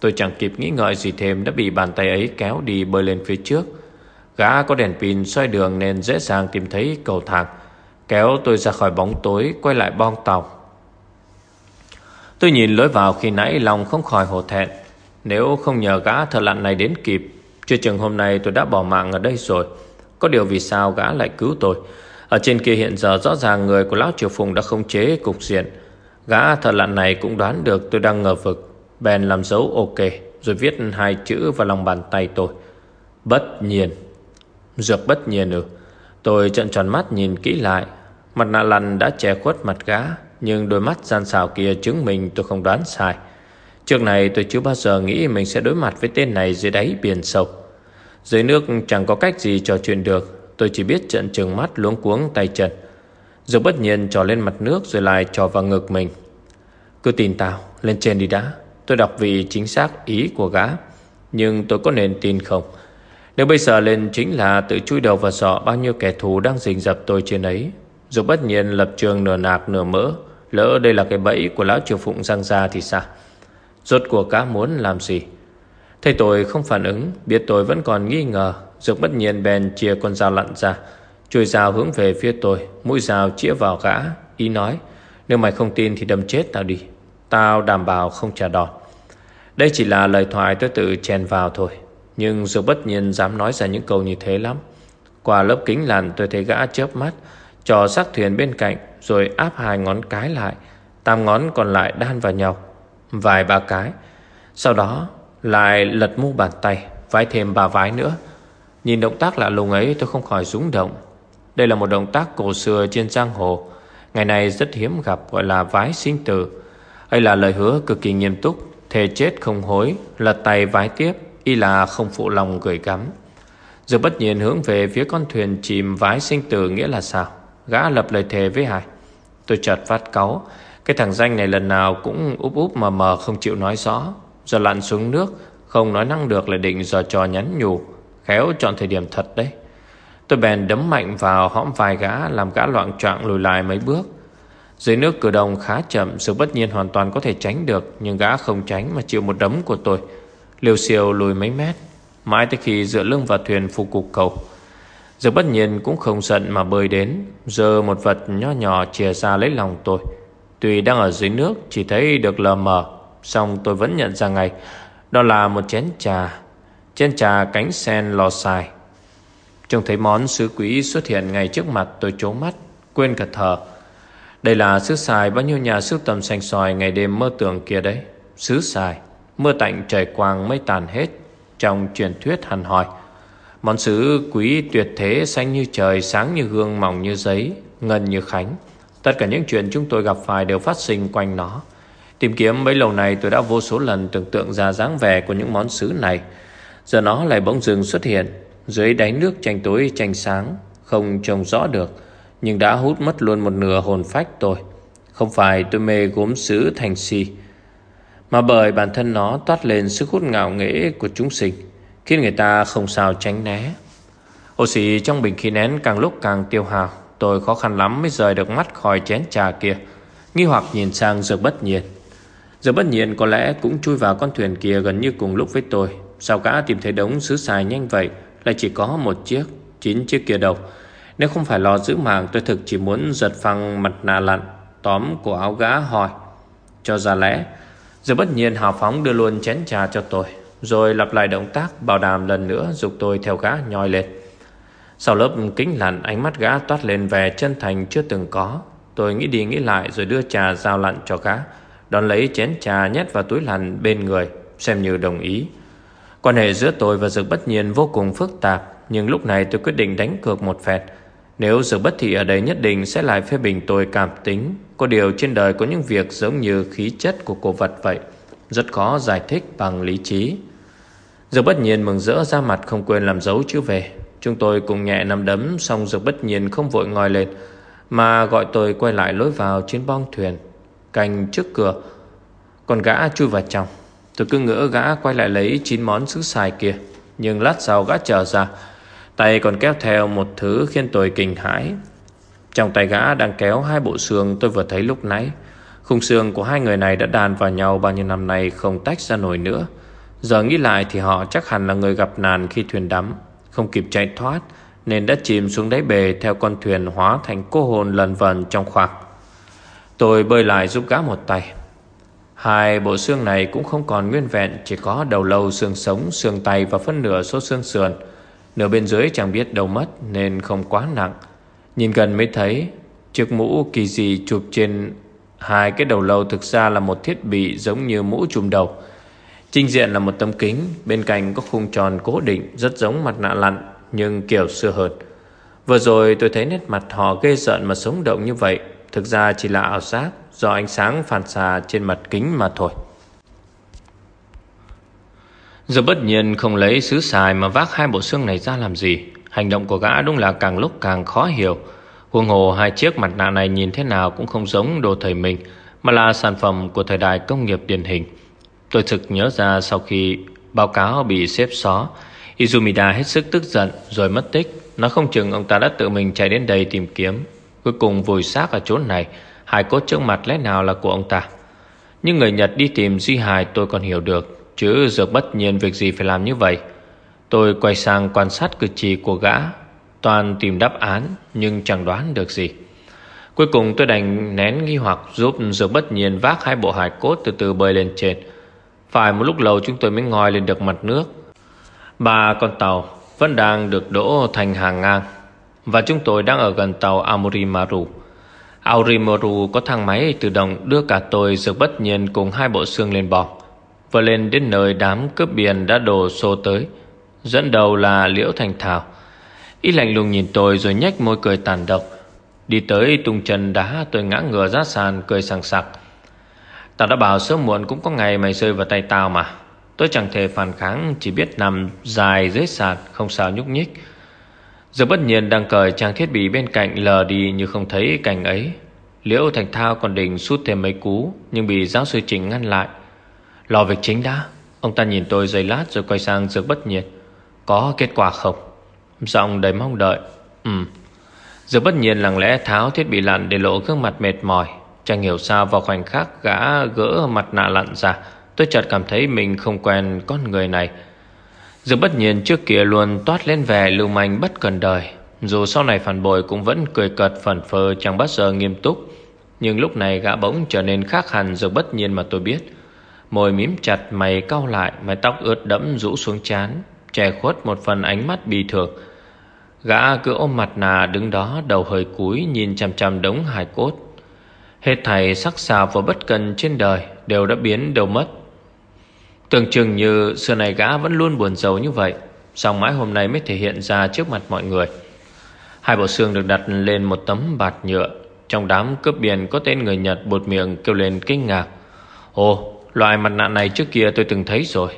Tôi chẳng kịp nghĩ ngợi gì thêm, Đã bị bàn tay ấy kéo đi bơi lên phía trước. Gã có đèn pin xoay đường Nên dễ dàng tìm thấy cầu thang. Kéo tôi ra khỏi bóng tối, Quay lại bong tàu. Tôi nhìn lối vào khi nãy Lòng không khỏi hổ thẹn. Nếu không nhờ gã thợ lặn này đến kịp, Chưa chừng hôm nay tôi đã bỏ mạng ở đây rồi. Có điều vì sao gã lại cứu tôi? Ở trên kia hiện giờ rõ ràng Người của Lão Triều Phùng đã không chế cục diện. Gã thợ lặn này cũng đoán được tôi đang ngờ vực. Bèn làm dấu ok, Rồi viết hai chữ vào lòng bàn tay tôi. Bất nhiên. Dược bất nhiên ư Tôi trận tròn mắt nhìn kỹ lại. Mặt nạ lằn đã che khuất mặt gã, Nhưng đôi mắt gian xào kia chứng minh tôi không đoán sai. Trước này tôi chưa bao giờ nghĩ Mình sẽ đối mặt với tên này dưới đáy biển sâu. Dưới nước chẳng có cách gì trò chuyện được. Tôi chỉ biết trận trừng mắt luống cuống tay chân. Dược bất nhiên trò lên mặt nước Rồi lại trò vào ngực mình. Cứ tin tao, lên trên đi đã. Tôi đọc vì chính xác ý của gã, Nhưng tôi có nên tin không? Nếu bây giờ lên chính là tự chui đầu vào sọ Bao nhiêu kẻ thù đang rình dập tôi trên ấy. Dù bất nhiên lập trường nửa nạc nửa mỡ, Lỡ đây là cái bẫy của lão triều phụng răng ra thì sao? Rốt của cá muốn làm gì? Thầy tôi không phản ứng, Biết tôi vẫn còn nghi ngờ Dược bất nhiên bèn chia con dao lặn ra. Chùi dao hướng về phía tôi, Mũi dao chĩa vào gã Ý nói, Nếu mày không tin thì đâm chết tao đi, Tao đảm bảo không trả đòn. Đây chỉ là lời thoại tôi tự chèn vào thôi, Nhưng dù bất nhiên dám nói ra những câu như thế lắm, Qua lớp kính làn tôi thấy gã chớp mắt Cho xác thuyền bên cạnh, Rồi áp hai ngón cái lại Tam ngón còn lại đan vào nhau, Vài ba cái. Sau đó, lại lật mu bàn tay, Vái thêm ba vái nữa. Nhìn động tác lạ lùng ấy, tôi không khỏi rúng động. Đây là một động tác cổ xưa trên giang hồ. Ngày này rất hiếm gặp gọi là vái sinh tử. Ấy là lời hứa cực kỳ nghiêm túc, Thề chết không hối, Lật tay vái tiếp, Y là không phụ lòng gửi gắm. Giờ bất nhiên hướng về phía con thuyền chìm vái sinh tử nghĩa là sao? Gã lập lời thề với Hải Tôi chợt phát cáu. Cái thằng danh này lần nào cũng úp úp mờ mờ không chịu nói rõ. Giờ lặn xuống nước, Không nói năng được là định giờ trò nhắn nhủ. Khéo chọn thời điểm thật đấy. Tôi bèn đấm mạnh vào hõm vai gã, Làm gã loạn trọng lùi lại mấy bước. Dưới nước cử đồng khá chậm, Sự bất nhiên hoàn toàn có thể tránh được, Nhưng gã không tránh mà chịu một đấm của tôi. Liều siêu lùi mấy mét, Mãi tới khi dựa lưng vào thuyền phụ cục cầu. Giờ bất nhiên cũng không giận mà bơi đến Giờ một vật nhỏ nhỏ chìa ra lấy lòng tôi. Tuy đang ở dưới nước, Chỉ thấy được lờ mờ Xong tôi vẫn nhận ra ngay, Đó là một chén trà. Chén trà cánh sen lò xài. Trông thấy món sứ quý xuất hiện ngay trước mặt tôi trố mắt, Quên cả thở Đây là sứ xài bao nhiêu nhà sưu tầm xanh xoài Ngày đêm mơ tưởng kia đấy. Sứ xài, Mưa tạnh trời quang mây tàn hết, Trong truyền thuyết hẳn hỏi Món sứ quý tuyệt thế, xanh như trời, Sáng như gương, mỏng như giấy, Ngân như khánh. Tất cả những chuyện chúng tôi gặp phải đều phát sinh quanh nó. Tìm kiếm mấy lâu này tôi đã vô số lần tưởng tượng ra dáng vẻ của những món sứ này. Giờ nó lại bỗng dừng xuất hiện. Dưới đáy nước tranh tối, tranh sáng, Không trông rõ được, Nhưng đã hút mất luôn một nửa hồn phách tôi. Không phải tôi mê gốm sứ thành si, Mà bởi bản thân nó toát lên sức hút ngạo nghễ của chúng sinh, Khiến người ta không sao tránh né. Oxy trong bình khí nén càng lúc càng tiêu hao Tôi khó khăn lắm mới rời được mắt khỏi chén trà kia, Nghi hoặc nhìn sang dược bất nhiên. Dược bất nhiên có lẽ cũng chui vào con thuyền kia gần như cùng lúc với tôi, Sao cả tìm thấy đống sứ xài nhanh vậy? Lại chỉ có một chiếc, Chín chiếc kia đâu. Nếu không phải lo giữ mạng, tôi thực chỉ muốn giật phăng mặt nạ lặn, Tóm cổ áo gã hỏi. Cho ra lẽ, Rồi bất nhiên hào phóng đưa luôn chén trà cho tôi, rồi lặp lại động tác bảo đảm lần nữa Dục tôi theo gã nhoi lên. Sau lớp kính lặn, Ánh mắt gã toát lên vẻ chân thành chưa từng có. Tôi nghĩ đi nghĩ lại Rồi đưa trà giao lặn cho gã, Đón lấy chén trà nhét vào túi lặn bên người, Xem như đồng ý. Quan hệ giữa tôi và Dược Bất Nhiên vô cùng phức tạp, Nhưng lúc này tôi quyết định đánh cược một phẹt Nếu Dược Bất Thị ở đây nhất định sẽ lại phê bình tôi cảm tính. Có điều trên đời có những việc giống như khí chất của cổ vật vậy, Rất khó giải thích bằng lý trí. Dược bất nhiên mừng rỡ ra mặt không quên làm dấu chữ về. Chúng tôi cùng nhẹ nằm đấm Xong dược bất nhiên không vội ngồi lên, Mà gọi tôi quay lại lối vào trên bong thuyền, Cành trước cửa. Còn gã chui vào trong. Tôi cứ ngỡ gã quay lại lấy chín món sứ xài kia, Nhưng lát sau gã trở ra. Tay còn kéo theo một thứ khiến tôi kinh hãi. Trong tay gã đang kéo hai bộ xương tôi vừa thấy lúc nãy. Khung xương của hai người này đã đàn vào nhau bao nhiêu năm nay không tách ra nổi nữa. Giờ nghĩ lại thì họ chắc hẳn là người gặp nạn khi thuyền đắm. Không kịp chạy thoát, Nên đã chìm xuống đáy bề Theo con thuyền hóa thành cô hồn lần vần trong khoảng Tôi bơi lại giúp gã một tay. Hai bộ xương này cũng không còn nguyên vẹn Chỉ có đầu lâu xương sống, xương tay và phân nửa số xương sườn. Nửa bên dưới chẳng biết đâu mất Nên không quá nặng. Nhìn gần mới thấy Chiếc mũ kỳ dị chụp trên hai cái đầu lâu thực ra là một thiết bị giống như mũ trùm đầu. Trình diện là một tấm kính Bên cạnh có khung tròn cố định Rất giống mặt nạ lặn Nhưng kiểu xưa hơn. Vừa rồi tôi thấy nét mặt họ ghê giận mà sống động như vậy Thực ra chỉ là ảo giác. Do ánh sáng phản xạ trên mặt kính mà thôi. Giờ bất nhiên không lấy sứ xài Mà vác hai bộ xương này ra làm gì? Hành động của gã đúng là càng lúc càng khó hiểu. Huông hồ hai chiếc mặt nạ này nhìn thế nào Cũng không giống đồ thời mình, Mà là sản phẩm của thời đại công nghiệp điển hình. Tôi thực nhớ ra sau khi báo cáo bị xếp xó, Izumida hết sức tức giận rồi mất tích. Nó không chừng ông ta đã tự mình chạy đến đây tìm kiếm, Cuối cùng vùi xác ở chỗ này. Hải cốt trước mặt lẽ nào là của ông ta? Nhưng người Nhật đi tìm di hài tôi còn hiểu được, Chứ dược bất nhiên việc gì phải làm như vậy. Tôi quay sang quan sát cử chỉ của gã, Toàn tìm đáp án, Nhưng chẳng đoán được gì. Cuối cùng tôi đành nén nghi hoặc Giúp dược bất nhiên vác hai bộ hài cốt từ từ bơi lên trên. Phải một lúc lâu chúng tôi mới ngoi lên được mặt nước. Ba con tàu vẫn đang được đỗ thành hàng ngang, Và chúng tôi đang ở gần tàu Aomorimaru Aurimoru có thang máy tự động đưa cả tôi dược bất nhiên cùng hai bộ xương lên bọc. Vừa lên đến nơi đám cướp biển đã đổ xô tới, Dẫn đầu là Liễu Thành Thảo. Y lạnh lùng nhìn tôi rồi nhếch môi cười tàn độc. Đi tới tung chân đá, tôi ngã ngửa ra sàn cười sảng sặc. Tao đã bảo sớm muộn cũng có ngày mày rơi vào tay tao mà. Tôi chẳng thể phản kháng, Chỉ biết nằm dài dưới sàn, Không sao nhúc nhích. Giờ bất nhiên đang cởi trang thiết bị bên cạnh lờ đi như không thấy cảnh ấy. Liễu Thành Thao còn định sút thêm mấy cú, Nhưng bị giáo sư Trình ngăn lại. Lo việc chính đã. Ông ta nhìn tôi giây lát rồi quay sang dược bất nhiên. Có kết quả không? Giọng đầy mong đợi. Ừ Dược bất nhiên lặng lẽ tháo thiết bị lặn Để lộ gương mặt mệt mỏi. Chẳng hiểu sao vào khoảnh khắc gã gỡ mặt nạ lặn ra, Tôi chợt cảm thấy mình không quen con người này. Dược bất nhiên trước kia luôn toát lên vẻ lưu manh bất cần đời. Dù sau này phản bội cũng vẫn cười cợt phần phơ, chẳng bao giờ nghiêm túc. Nhưng lúc này gã bỗng trở nên khác hẳn dược bất nhiên mà tôi biết. Môi mím chặt, mày cau lại, Mái tóc ướt đẫm rũ xuống chán Che khuất một phần ánh mắt bi thường. Gã cứ ôm mặt nà đứng đó, Đầu hơi cúi, nhìn chằm chằm đống hài cốt. Hết thầy sắc sảo và bất cần trên đời Đều đã biến đâu mất. Tưởng chừng như xưa này gã vẫn luôn buồn giàu như vậy Xong mãi hôm nay mới thể hiện ra trước mặt mọi người? Hai bộ xương được đặt lên một tấm bạt nhựa Trong đám cướp biển có tên người Nhật bột miệng kêu lên kinh ngạc. Ồ, loại mặt nạ này trước kia tôi từng thấy rồi.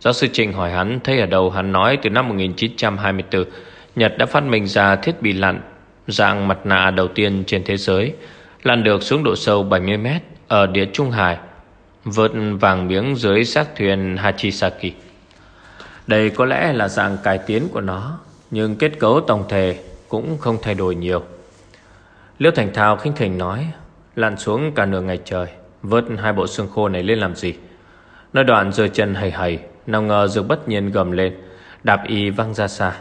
Giáo sư Trình hỏi hắn thấy ở đâu hắn nói từ năm 1924 Nhật đã phát minh ra thiết bị lặn Dạng mặt nạ đầu tiên trên thế giới Lặn được xuống độ sâu 70 mét Ở địa Trung Hải. Vớt vàng miếng dưới xác thuyền Hachisaki Đây có lẽ là dạng cải tiến của nó, Nhưng kết cấu tổng thể Cũng không thay đổi nhiều. Liêu Thành Thao khinh khỉnh nói, Lặn xuống cả nửa ngày trời, Vớt hai bộ xương khô này lên làm gì? Nói đoạn rơi chân hầy hầy, Nào ngờ dược bất nhiên gầm lên, Đạp y văng ra xa.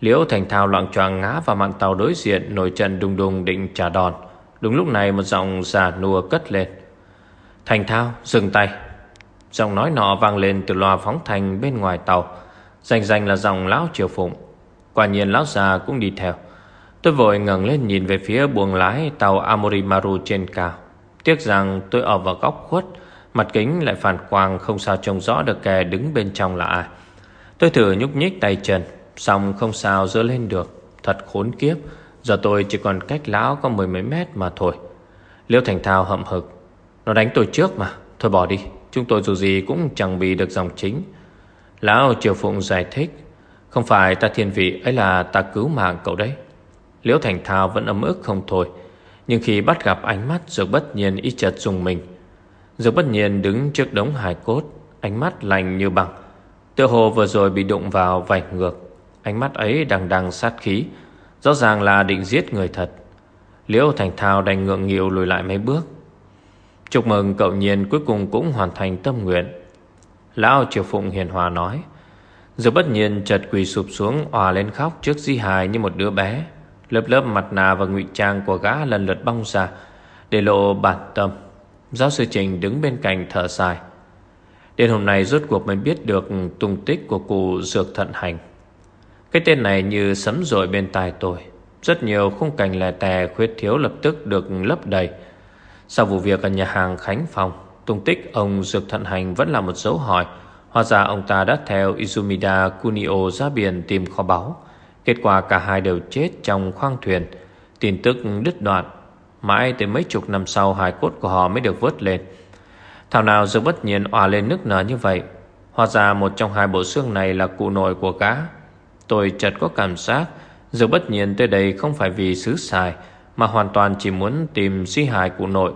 Liễu Thành Thao loạn choạng ngã vào mạn tàu đối diện, Nổi chân đùng đùng định trả đòn. Đúng lúc này, một giọng già nua cất lên Thành Thao dừng tay. Giọng nói nọ vang lên từ loa phóng thanh bên ngoài tàu. Danh danh là dòng lão triều phụng. Quả nhiên lão già cũng đi theo. Tôi vội ngẩng lên nhìn về phía buồng lái tàu Amorimaru trên cao. Tiếc rằng tôi ở vào góc khuất, Mặt kính lại phản quang không sao trông rõ được kẻ đứng bên trong là ai. Tôi thử nhúc nhích tay chân Xong không sao dỡ lên được. Thật khốn kiếp, Giờ tôi chỉ còn cách lão có mười mấy mét mà thôi. Liêu Thành Thao hậm hực nó đánh tôi trước mà. Thôi bỏ đi. Chúng tôi dù gì cũng chẳng bị được dòng chính. Lão Triều Phụng giải thích, Không phải ta thiên vị, ấy là ta cứu mạng cậu đấy. Liễu Thành Thao vẫn ấm ức không thôi, Nhưng khi bắt gặp ánh mắt Dược bất nhiên y chợt dùng mình. Dược bất nhiên đứng trước đống hài cốt, Ánh mắt lành như bằng Tựa hồ vừa rồi bị đụng vào vạch ngược. Ánh mắt ấy đằng đằng sát khí, Rõ ràng là định giết người thật. Liễu Thành Thao đành ngượng nghịu lùi lại mấy bước. Chúc mừng cậu nhiên cuối cùng cũng hoàn thành tâm nguyện. Lão Triều Phụng hiền hòa nói, Rồi bất nhiên chợt quỳ sụp xuống Hòa lên khóc trước di hài như một đứa bé. Lớp lớp mặt nạ và ngụy trang của gã lần lượt bong ra, Để lộ bản tâm. Giáo sư Trình đứng bên cạnh thở dài, Đến hôm nay rốt cuộc mới biết được tung tích của cụ Dược Thận Hành. Cái tên này như sấm rội bên tai tôi. Rất nhiều khung cảnh lẻ tè khuyết thiếu lập tức được lấp đầy. Sau vụ việc ở nhà hàng Khánh Phong, Tung tích ông Dược Thận Hành vẫn là một dấu hỏi. Hóa ra ông ta đã theo Izumida Kunio ra biển tìm kho báu. Kết quả cả hai đều chết trong khoang thuyền. Tin tức đứt đoạn. Mãi tới mấy chục năm sau, hài cốt của họ mới được vớt lên. Thảo nào dược bất nhiên òa lên nước nở như vậy? Hóa ra một trong hai bộ xương này là cụ nội của cá. Tôi chợt có cảm giác Dược bất nhiên tới đây không phải vì xứ xài mà hoàn toàn chỉ muốn tìm suy hài của nội.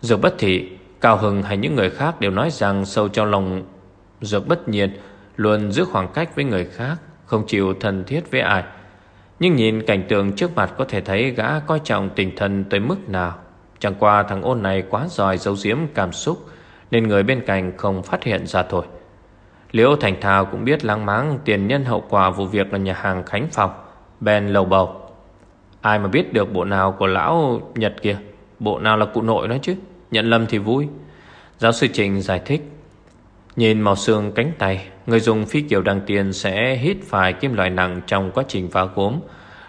Dược bất thị Cao Hưng hay những người khác đều nói rằng Sâu trong lòng Dược bất nhiên Luôn giữ khoảng cách với người khác Không chịu thân thiết với ai. Nhưng nhìn cảnh tượng trước mặt có thể thấy Gã coi trọng tình thân tới mức nào. Chẳng qua thằng ôn này quá giỏi giấu giếm cảm xúc Nên người bên cạnh không phát hiện ra thôi. Liễu Thành Thảo cũng biết láng máng tiền nhân hậu quả vụ việc ở nhà hàng Khánh phòng, Ben lầu bầu. Ai mà biết được bộ nào của lão Nhật kia. Bộ nào là cụ nội nói chứ. Nhận lầm thì vui. Giáo sư Trình giải thích. Nhìn màu xương cánh tay, người dùng phi kiểu đăng tiền sẽ hít phải kim loại nặng trong quá trình phá gốm.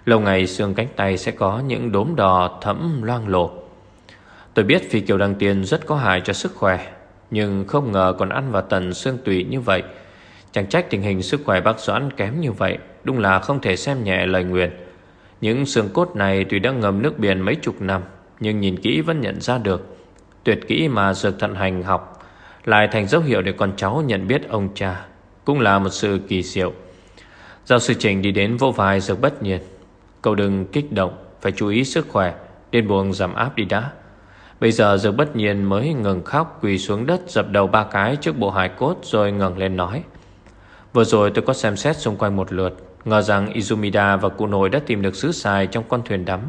Lâu ngày xương cánh tay sẽ có những đốm đỏ thẫm loang lổ. Tôi biết phi kiểu đăng tiền rất có hại cho sức khỏe nhưng không ngờ còn ăn vào tần xương tủy như vậy Chẳng trách tình hình sức khỏe bác Doãn kém như vậy Đúng là không thể xem nhẹ lời nguyền những xương cốt này tuy đã ngầm nước biển mấy chục năm, Nhưng nhìn kỹ vẫn nhận ra được. Tuyệt kỹ mà dược thận hành học Lại thành dấu hiệu để con cháu nhận biết ông cha, Cũng là một sự kỳ diệu. Giáo sư Trình đi đến vô vai dược bất nhiên. Cậu đừng kích động, Phải chú ý sức khỏe Điên buồn giảm áp đi đã. Bây giờ dược bất nhiên mới ngừng khóc, Quỳ xuống đất, dập đầu ba cái trước bộ hài cốt Rồi ngẩng lên nói. Vừa rồi tôi có xem xét xung quanh một lượt Ngờ rằng Izumida và cụ nội đã tìm được sứ xài trong con thuyền đắm,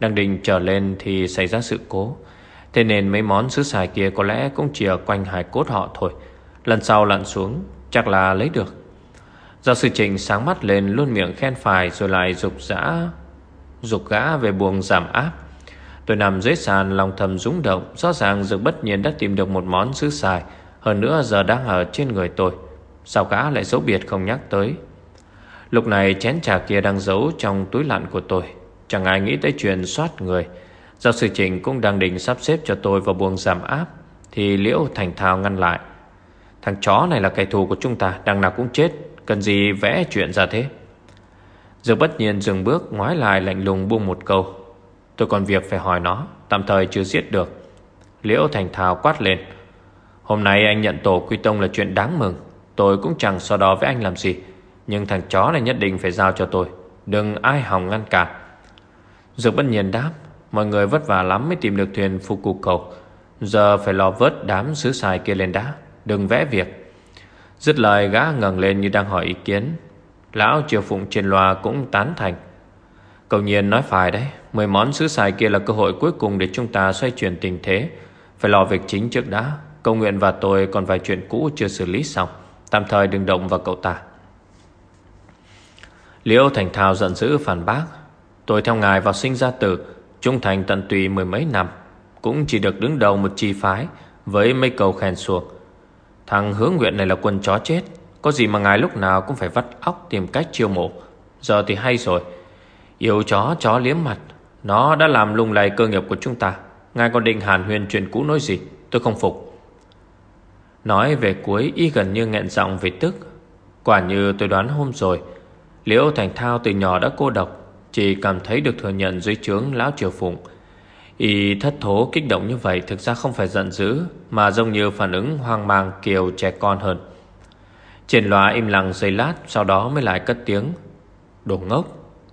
Đang định trở lên thì xảy ra sự cố. Thế nên mấy món sứ xài kia có lẽ cũng chỉ ở quanh hải cốt họ thôi. Lần sau lặn xuống, chắc là lấy được. Giáo sư Trình sáng mắt lên, luôn miệng khen phải Rồi lại dục dã Dục gã về buồng giảm áp. Tôi nằm dưới sàn, lòng thầm rúng động, Rõ ràng dược bất nhiên đã tìm được một món sứ xài, Hơn nữa giờ đang ở trên người tôi. Sao gã lại giấu biệt không nhắc tới? Lúc này chén trà kia đang giấu trong túi lặn của tôi. Chẳng ai nghĩ tới chuyện soát người. Giáo sư Trình cũng đang định sắp xếp cho tôi vào buồng giảm áp, Thì Liễu Thành Thao ngăn lại. Thằng chó này là kẻ thù của chúng ta, Đằng nào cũng chết, Cần gì vẽ chuyện ra thế? Dược bất nhiên dừng bước, ngoái lại lạnh lùng buông một câu. Tôi còn việc phải hỏi nó, Tạm thời chưa giết được. Liễu Thành Thao quát lên. Hôm nay anh nhận tổ quy tông là chuyện đáng mừng. Tôi cũng chẳng so đo với anh làm gì. Nhưng thằng chó này nhất định phải giao cho tôi. Đừng ai hòng ngăn cản. Dược bất nhiên đáp, Mọi người vất vả lắm mới tìm được thuyền phục cụ cầu. Giờ phải lo vớt đám sứ xài kia lên đá Đừng vẽ việc. Dứt lời, gã ngẩng lên như đang hỏi ý kiến. Lão triều phụng trên loa cũng tán thành. Cầu nhiên nói phải đấy, Mười món sứ xài kia là cơ hội cuối cùng Để chúng ta xoay chuyển tình thế. Phải lo việc chính trước đã Cầu nguyện và tôi còn vài chuyện cũ chưa xử lý xong. Tạm thời đừng động vào cậu ta. Liễu Thành Thao giận dữ phản bác, Tôi theo ngài vào sinh ra tử, Trung thành tận tùy mười mấy năm, Cũng chỉ được đứng đầu một chi phái Với mấy cầu khen xuồng Thằng hướng nguyện này là quân chó chết, Có gì mà ngài lúc nào cũng phải vắt óc Tìm cách chiêu mộ. Giờ thì hay rồi, Yêu chó chó liếm mặt, Nó đã làm lung lay cơ nghiệp của chúng ta, Ngài còn định hàn huyền truyền cũ nói gì, Tôi không phục. Nói về cuối, y gần như nghẹn giọng vì tức. Quả như tôi đoán hôm rồi Liễu Thành Thao từ nhỏ đã cô độc, chỉ cảm thấy được thừa nhận dưới trướng Lão Triều Phụng. Y thất thố kích động như vậy Thực ra không phải giận dữ, Mà giống như phản ứng hoang mang kiều trẻ con hơn. Trên loa im lặng giây lát, Sau đó mới lại cất tiếng. Đồ ngốc,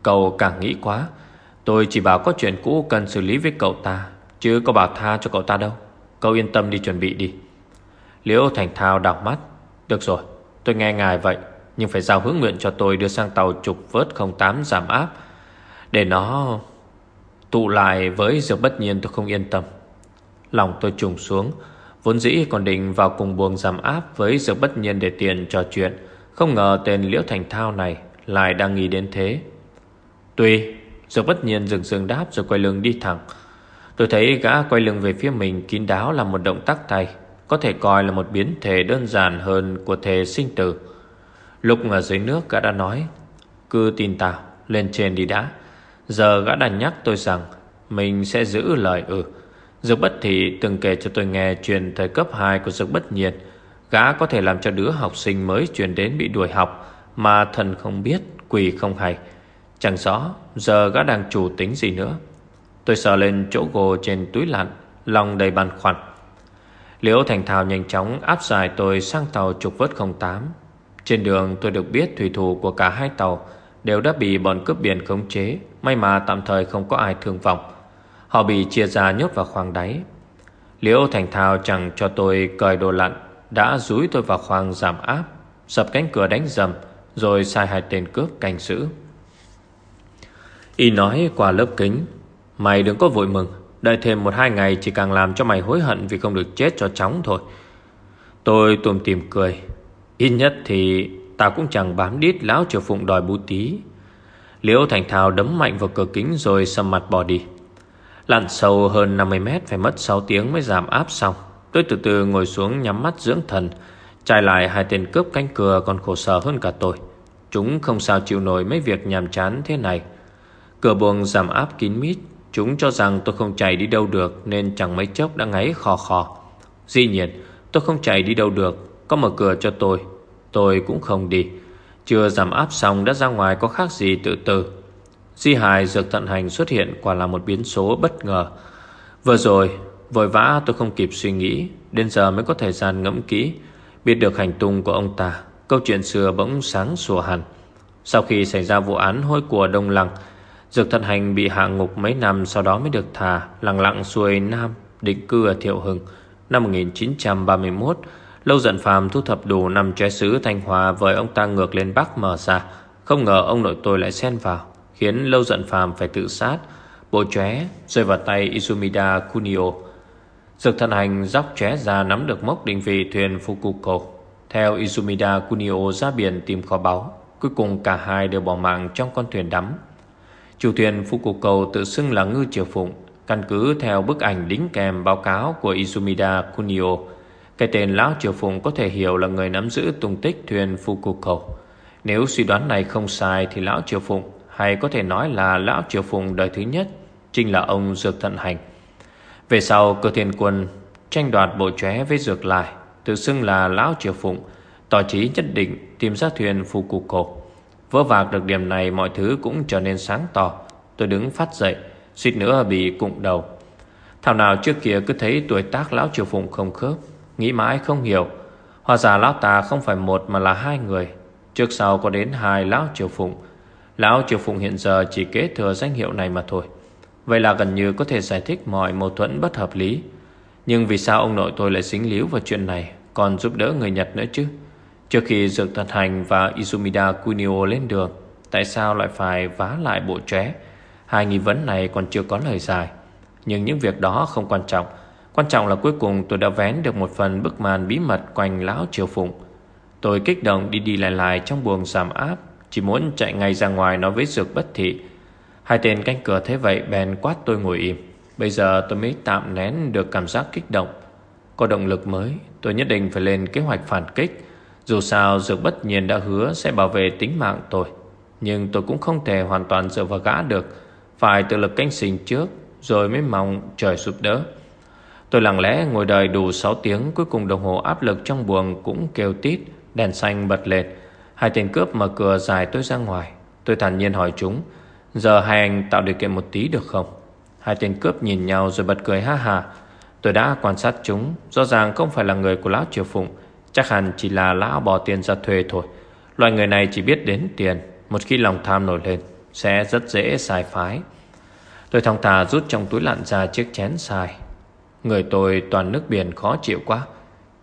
Cậu càng nghĩ quá. Tôi chỉ bảo có chuyện cũ cần xử lý với cậu ta, Chứ có bảo tha cho cậu ta đâu. Cậu yên tâm đi chuẩn bị đi. Liễu Thành Thao đảo mắt. Được rồi, tôi nghe ngài vậy. Nhưng phải giao hướng nguyện cho tôi đưa sang tàu trục vớt 08 giảm áp. Để nó tụ lại với dược bất nhiên tôi không yên tâm. Lòng tôi trùng xuống, Vốn dĩ còn định vào cùng buồng giảm áp Với dược bất nhiên để tiền trò chuyện. Không ngờ tên Liễu Thành Thao này Lại đang nghĩ đến thế. Tuy Dược bất nhiên dừng dừng đáp rồi quay lưng đi thẳng. Tôi thấy gã quay lưng về phía mình Kín đáo là một động tác tay, Có thể coi là một biến thể đơn giản hơn Của thể sinh tử. Lúc ở dưới nước gã đã nói Cứ tin tao lên trên đi đã. Giờ gã đã nhắc tôi rằng Mình sẽ giữ lời ừ. Dược bất thị từng kể cho tôi nghe Chuyện thời cấp 2 của dược bất nhiệt Gã có thể làm cho đứa học sinh mới Chuyển đến bị đuổi học Mà thần không biết, quỷ không hay. Chẳng rõ giờ gã đang chủ tính gì nữa. Tôi sờ lên chỗ gồ trên túi lặn Lòng đầy băn khoăn. Liễu Thành Thảo nhanh chóng áp giải tôi sang tàu trục vớt 08 trên đường tôi được biết thủy thủ của cả hai tàu Đều đã bị bọn cướp biển khống chế, May mà tạm thời không có ai thương vong. Họ bị chia ra nhốt vào khoang đáy. Liễu Thành Thao chẳng cho tôi cởi đồ lặn, Đã rúi tôi vào khoang giảm áp Sập cánh cửa đánh dầm, Rồi sai hai tên cướp canh giữ. Y nói qua lớp kính, Mày đừng có vội mừng, Đợi thêm một hai ngày chỉ càng làm cho mày hối hận Vì không được chết cho chóng thôi. Tôi tùm tìm cười Ít nhất thì ta cũng chẳng bám đít Lão triều phụng đòi bú tí Liễu Thành Thao đấm mạnh vào cửa kính rồi sầm mặt bỏ đi. Lặn sâu hơn 50 mét phải mất 6 tiếng mới giảm áp xong. Tôi từ từ ngồi xuống nhắm mắt dưỡng thần. Trai lại hai tên cướp cánh cửa còn khổ sở hơn cả tôi. Chúng không sao chịu nổi mấy việc nhàm chán thế này. Cửa buồng giảm áp kín mít. Chúng cho rằng tôi không chạy đi đâu được nên chẳng mấy chốc đã ngáy khò khò. Dĩ nhiên, tôi không chạy đi đâu được. Có mở cửa cho tôi. Tôi cũng không đi. Chưa giảm áp xong đã ra ngoài có khác gì tự tử. Di hài dược thận hành xuất hiện quả là một biến số bất ngờ. Vừa rồi, Vội vã tôi không kịp suy nghĩ, Đến giờ mới có thời gian ngẫm kỹ, Biết được hành tung của ông ta. Câu chuyện xưa bỗng sáng sủa hẳn. Sau khi xảy ra vụ án hôi của Đông Lăng, Dược thận hành bị hạ ngục mấy năm Sau đó mới được thả, Lặng lặng xuôi Nam, Định cư ở Thiệu Hưng. Năm 1931 Lâu dần phàm thu thập đủ năm trái sứ Thanh Hòa Với ông ta ngược lên Bắc mở ra. Không ngờ ông nội tôi lại xen vào, Khiến lâu dần phàm phải tự sát. Bộ chóe rơi vào tay Izumida Kunio. Dược thần hành dốc chóe ra nắm được mốc định vị thuyền Fukuko. Theo Izumida Kunio ra biển tìm kho báu, Cuối cùng cả hai đều bỏ mạng trong con thuyền đắm. Chủ thuyền Fukuko tự xưng là ngư triều phụng, Căn cứ theo bức ảnh đính kèm báo cáo của Izumida Kunio. Cái tên Lão Triều Phụng có thể hiểu là người nắm giữ tung tích thuyền Fukuko Nếu suy đoán này không sai thì Lão Triều Phụng hay có thể nói là Lão Triều Phụng đời thứ nhất, Chính là ông Dược Thận Hành. Về sau, cơ thiên quân Tranh đoạt bộ chóe với Dược Lại Tự xưng là Lão Triều Phụng Tỏ trí nhất định tìm ra thuyền phù cụ cổ Vỡ vạc được điểm này, Mọi thứ cũng trở nên sáng tỏ. Tôi đứng phát dậy, Suýt nữa bị cụng đầu. Thảo nào trước kia cứ thấy tuổi tác Lão Triều Phụng không khớp Nghĩ mãi không hiểu. Hòa giả Lão ta không phải một mà là hai người. Trước sau có đến hai Lão Triều Phụng. Lão Triều Phụng hiện giờ chỉ kế thừa danh hiệu này mà thôi. Vậy là gần như có thể giải thích mọi mâu thuẫn bất hợp lý. Nhưng vì sao ông nội tôi lại dính líu vào chuyện này? Còn giúp đỡ người Nhật nữa chứ? Trước khi Dược Thật Hành và Izumida Kunio lên đường, Tại sao lại phải vá lại bộ tré? Hai nghi vấn này còn chưa có lời giải. Nhưng những việc đó không quan trọng. Quan trọng là cuối cùng tôi đã vén được một phần bức màn bí mật quanh lão triều phụng. Tôi kích động đi đi lại lại trong buồng giảm áp, Chỉ muốn chạy ngay ra ngoài nói với Dược Bất Thị. Hai tên canh cửa thế vậy bèn quát tôi ngồi im. Bây giờ tôi mới tạm nén được cảm giác kích động. Có động lực mới, Tôi nhất định phải lên kế hoạch phản kích. Dù sao, Dược bất nhiên đã hứa Sẽ bảo vệ tính mạng tôi. Nhưng tôi cũng không thể hoàn toàn dựa vào gã được. Phải tự lực canh sinh trước, Rồi mới mong trời giúp đỡ. Tôi lặng lẽ ngồi đợi đủ 6 tiếng, Cuối cùng đồng hồ áp lực trong buồng Cũng kêu tít, Đèn xanh bật lên. Hai tên cướp mở cửa dài tôi ra ngoài. Tôi thản nhiên hỏi chúng, Giờ hai anh tạo điều kiện một tí được không? Hai tên cướp nhìn nhau rồi bật cười ha hà Tôi đã quan sát chúng, Rõ ràng không phải là người của lão triều phụng, Chắc hẳn chỉ là lão bỏ tiền ra thuê thôi. Loại người này chỉ biết đến tiền, Một khi lòng tham nổi lên, Sẽ rất dễ sai phái. Tôi thong thả rút trong túi lặn ra chiếc chén xài. Người tôi toàn nước biển khó chịu quá.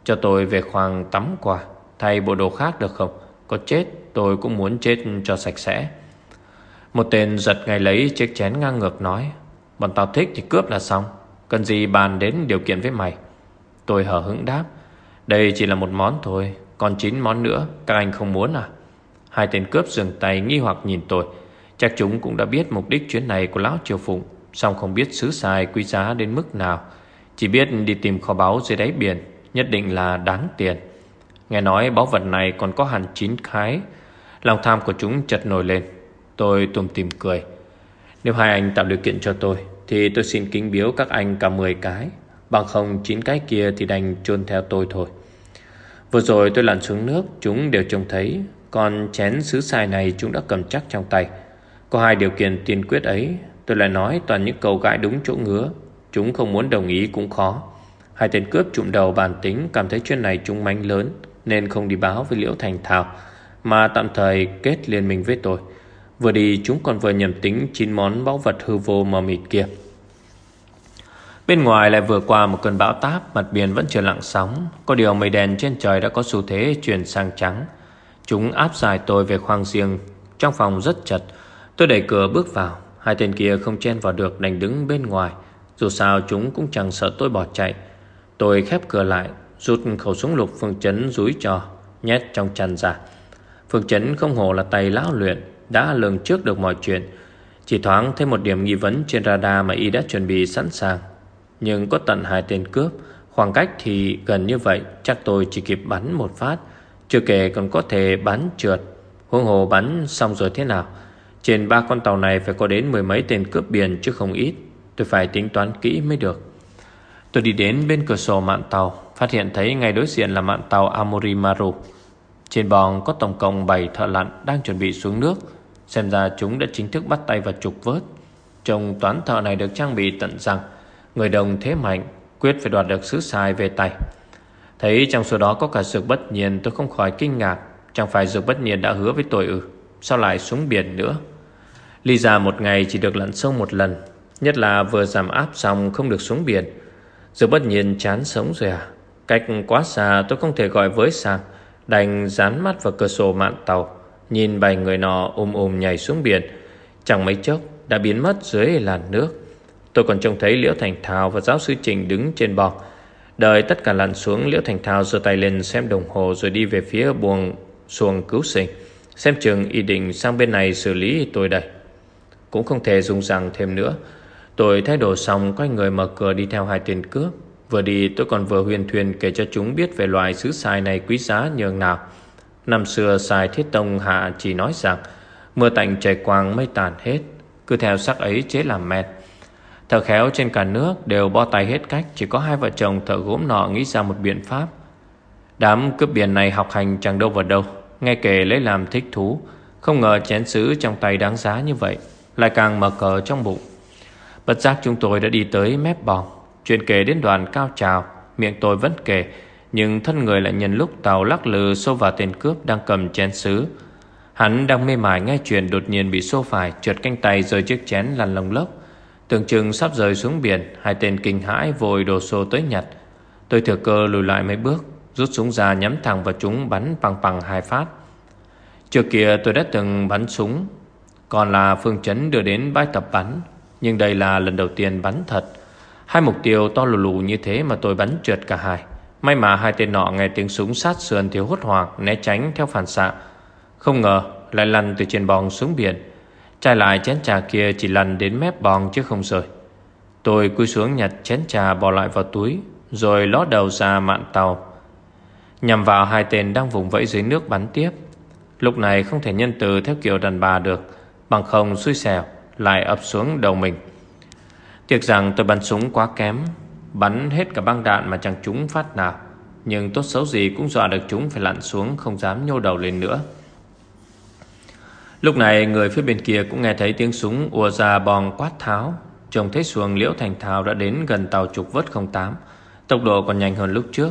Cho tôi về khoang tắm qua. Thay bộ đồ khác được không? Có chết, tôi cũng muốn chết cho sạch sẽ. Một tên giật ngay lấy chiếc chén ngang ngược nói, Bọn tao thích thì cướp là xong. Cần gì bàn đến điều kiện với mày? Tôi hở hững đáp, Đây chỉ là một món thôi, Còn chín món nữa, Các anh không muốn à? Hai tên cướp dừng tay nghi hoặc nhìn tôi. Chắc chúng cũng đã biết mục đích chuyến này của Lão Triều Phụng Xong không biết xứ xài quý giá đến mức nào. Chỉ biết đi tìm kho báu dưới đáy biển, Nhất định là đáng tiền. Nghe nói báu vật này còn có hẳn chín khái Lòng tham của chúng chật nổi lên. Tôi tùm tìm cười. Nếu hai anh tạo điều kiện cho tôi, Thì tôi xin kính biếu các anh cả 10 cái. Bằng không, chín cái kia thì đành chôn theo tôi thôi. Vừa rồi tôi lặn xuống nước, Chúng đều trông thấy. Còn chén sứ xài này chúng đã cầm chắc trong tay. Có hai điều kiện tiên quyết ấy. Tôi lại nói toàn những câu gãi đúng chỗ ngứa. Chúng không muốn đồng ý cũng khó. Hai tên cướp trụm đầu bàn tính, Cảm thấy chuyện này chúng mánh lớn, Nên không đi báo với Liễu Thành Thảo, Mà tạm thời kết liên minh với tôi. Vừa đi, chúng còn vừa nhầm tính chín món báu vật hư vô mờ mịt kia. Bên ngoài lại vừa qua một cơn bão táp, Mặt biển vẫn chưa lặng sóng. Có điều mây đèn trên trời đã có xu thế chuyển sang trắng. Chúng áp dài tôi về khoang riêng Trong phòng rất chật. Tôi đẩy cửa bước vào. Hai tên kia không chen vào được, đành đứng bên ngoài. Dù sao chúng cũng chẳng sợ tôi bỏ chạy. Tôi khép cửa lại, Rút khẩu súng lục phương chấn rúi cho, Nhét trong chăn ra. Phương chấn không hồ là tay lão luyện, đã lường trước được mọi chuyện. Chỉ thoáng thêm một điểm nghi vấn trên radar mà y đã chuẩn bị sẵn sàng. Nhưng có tận hai tên cướp, Khoảng cách thì gần như vậy, Chắc tôi chỉ kịp bắn một phát. Chưa kể còn có thể bắn trượt. Huống hồ bắn xong rồi thế nào? Trên ba con tàu này phải có đến mười mấy tên cướp biển chứ không ít. Tôi phải tính toán kỹ mới được. Tôi đi đến bên cửa sổ mạn tàu, Phát hiện thấy ngay đối diện là mạn tàu Amorimaru Trên bong có tổng cộng 7 thợ lặn đang chuẩn bị xuống nước. Xem ra chúng đã chính thức bắt tay vào trục vớt. Trong toán thợ này được trang bị tận rằng, Người đồng thế mạnh, Quyết phải đoạt được sứ sai về tay. Thấy trong số đó có cả dược bất nhiên, Tôi không khỏi kinh ngạc. Chẳng phải dược bất nhiên đã hứa với tôi ư? Sao lại xuống biển nữa? Ly ra một ngày chỉ được lặn sâu một lần. Nhất là vừa giảm áp xong không được xuống biển. Rồi bất nhiên chán sống rồi à? Cách quá xa tôi không thể gọi với sang, Đành dán mắt vào cửa sổ mạn tàu, Nhìn bài người nọ ôm ôm nhảy xuống biển. Chẳng mấy chốc đã biến mất dưới làn nước. Tôi còn trông thấy Liễu Thành Thao và giáo sư Trình đứng trên bọc Đợi tất cả lặn xuống, Liễu Thành Thao giơ tay lên xem đồng hồ Rồi đi về phía buồng xuồng cứu sinh, Xem chừng ý định sang bên này xử lý tôi đây. Cũng không thể dùng rằng thêm nữa. Tôi thay đồ xong, Quay người mở cửa đi theo hai tên cướp. Vừa đi, tôi còn vừa huyền thuyền kể cho chúng biết Về loài sứ xài này quý giá nhường nào Năm xưa xài thiết tông hạ chỉ nói rằng, Mưa tạnh trời quang mây tàn hết, Cứ theo sắc ấy chế làm mệt Thợ khéo trên cả nước đều bo tay hết cách, Chỉ có hai vợ chồng thợ gốm nọ nghĩ ra một biện pháp. Đám cướp biển này học hành chẳng đâu vào đâu, Nghe kể lấy làm thích thú, Không ngờ chén sứ trong tay đáng giá như vậy, Lại càng mở cờ trong bụng. Bất giác chúng tôi đã đi tới mép bòng. Chuyện kể đến đoàn cao trào, Miệng tôi vẫn kể, Nhưng thân người lại nhân lúc tàu lắc lư xô vào tên cướp đang cầm chén sứ. Hắn đang mê mải nghe chuyện đột nhiên bị xô phải, Trượt canh tay rơi chiếc chén lăn lông lốc. Tưởng chừng sắp rơi xuống biển, Hai tên kinh hãi vội đồ xô tới nhặt. Tôi thừa cơ lùi lại mấy bước, Rút súng ra nhắm thẳng vào chúng bắn bằng bằng hai phát. Trước kia tôi đã từng bắn súng, Còn là phương chấn đưa đến bãi tập bắn. Nhưng đây là lần đầu tiên bắn thật. Hai mục tiêu to lù lù như thế mà tôi bắn trượt cả hai. May mà hai tên nọ nghe tiếng súng sát sườn thiếu hốt hoảng, Né tránh theo phản xạ. Không ngờ lại lăn từ trên bong xuống biển. Trai lại chén trà kia chỉ lăn đến mép bong chứ không rời. Tôi cúi xuống nhặt chén trà bỏ lại vào túi, Rồi ló đầu ra mạn tàu. Nhằm vào hai tên đang vùng vẫy dưới nước bắn tiếp. Lúc này không thể nhân từ theo kiểu đàn bà được, Bằng không xui xẻo. Lại ập xuống đầu mình. Tiếc rằng tôi bắn súng quá kém, Bắn hết cả băng đạn mà chẳng trúng phát nào. Nhưng tốt xấu gì cũng dọa được chúng phải lặn xuống, Không dám nhô đầu lên nữa. Lúc này, người phía bên kia cũng nghe thấy tiếng súng ùa ra bong quát tháo. Trông thấy xuồng liễu thành thao đã đến gần tàu trục vớt 08 Tốc độ còn nhanh hơn lúc trước.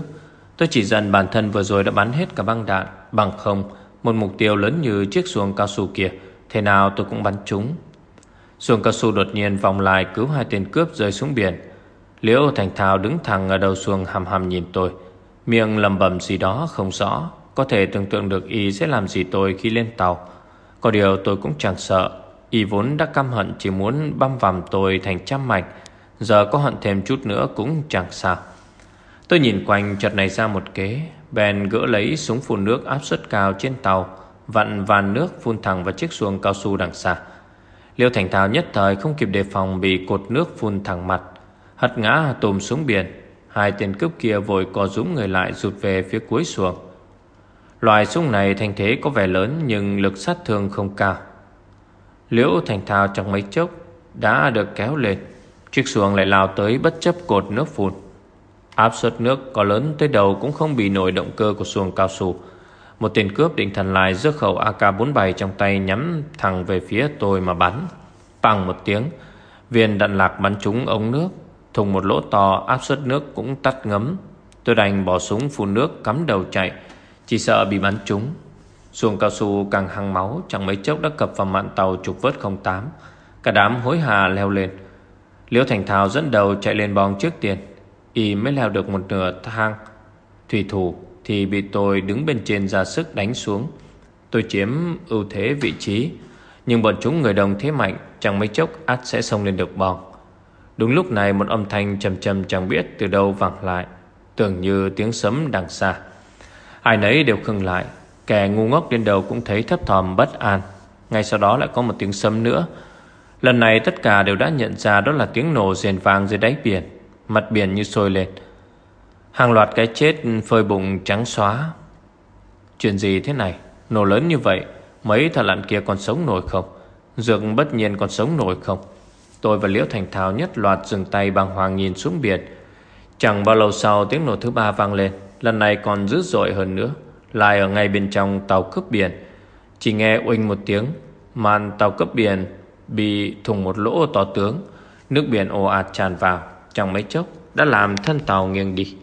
Tôi chỉ dần bản thân vừa rồi đã bắn hết cả băng đạn, Bằng không, Một mục tiêu lớn như chiếc xuồng cao su kia. Thế nào tôi cũng bắn trúng. Xuồng cao su đột nhiên vòng lại, Cứu hai tên cướp rơi xuống biển. Liễu Thành Thao đứng thẳng ở đầu xuồng hầm hầm nhìn tôi. Miệng lầm bầm gì đó không rõ, Có thể tưởng tượng được y sẽ làm gì tôi khi lên tàu. Có điều tôi cũng chẳng sợ, Y vốn đã căm hận chỉ muốn băm vằm tôi thành trăm mảnh, Giờ có hận thêm chút nữa cũng chẳng sao. Tôi nhìn quanh chợt này ra một kế, Bèn gỡ lấy súng phun nước áp suất cao trên tàu, Vặn vàn nước phun thẳng vào chiếc xuồng cao su đằng xa. Liêu Thành Thảo nhất thời không kịp đề phòng Bị cột nước phun thẳng mặt, Hất ngã tùm xuống biển. Hai tên cướp kia vội co rúm người lại Rụt về phía cuối xuồng. Loài súng này thành thế có vẻ lớn Nhưng lực sát thương không cao. Liễu Thành Thảo trong mấy chốc Đã được kéo lên. Chiếc xuồng lại lao tới bất chấp cột nước phun. Áp suất nước có lớn tới đầu cũng không bị nổi động cơ của xuồng cao su. Một tên cướp định thần lại rước khẩu AK-47 trong tay nhắm thẳng về phía tôi mà bắn. Bằng một tiếng, viên đạn lạc bắn trúng ống nước, thùng một lỗ to áp suất nước cũng tắt ngấm. Tôi đành bỏ súng phun nước cắm đầu chạy, chỉ sợ bị bắn trúng. Xuồng cao su càng hăng máu, chẳng mấy chốc đã cập vào mạn tàu trục vớt 08. Cả đám hối hà leo lên. Liễu Thành Thảo dẫn đầu chạy lên bong trước tiền. Y mới leo được một nửa thang Thủy thủ thì bị tôi đứng bên trên ra sức đánh xuống. Tôi chiếm ưu thế vị trí, Nhưng bọn chúng người đồng thế mạnh Chẳng mấy chốc át sẽ xông lên được bong Đúng lúc này một âm thanh trầm trầm chẳng biết từ đâu vẳng lại, Tưởng như tiếng sấm đằng xa. Ai nấy đều khừng lại, Kẻ ngu ngốc đến đầu cũng thấy thấp thòm bất an. Ngay sau đó lại có một tiếng sấm nữa. Lần này tất cả đều đã nhận ra đó là tiếng nổ rền vang dưới đáy biển, Mặt biển như sôi lên. Hàng loạt cái chết phơi bụng trắng xóa. Chuyện gì thế này? Nổ lớn như vậy, Mấy thợ lặn kia còn sống nổi không? Dược bất nhiên còn sống nổi không? Tôi và Liễu Thành Thao nhất loạt dừng tay bàng hoàng nhìn xuống biển. Chẳng bao lâu sau, tiếng nổ thứ ba vang lên. Lần này còn dữ dội hơn nữa. Lại ở ngay bên trong tàu cướp biển. Chỉ nghe uinh một tiếng, Màn tàu cướp biển Bị thùng một lỗ to tướng. Nước biển ồ ạt tràn vào. Chẳng mấy chốc, Đã làm thân tàu nghiêng đi.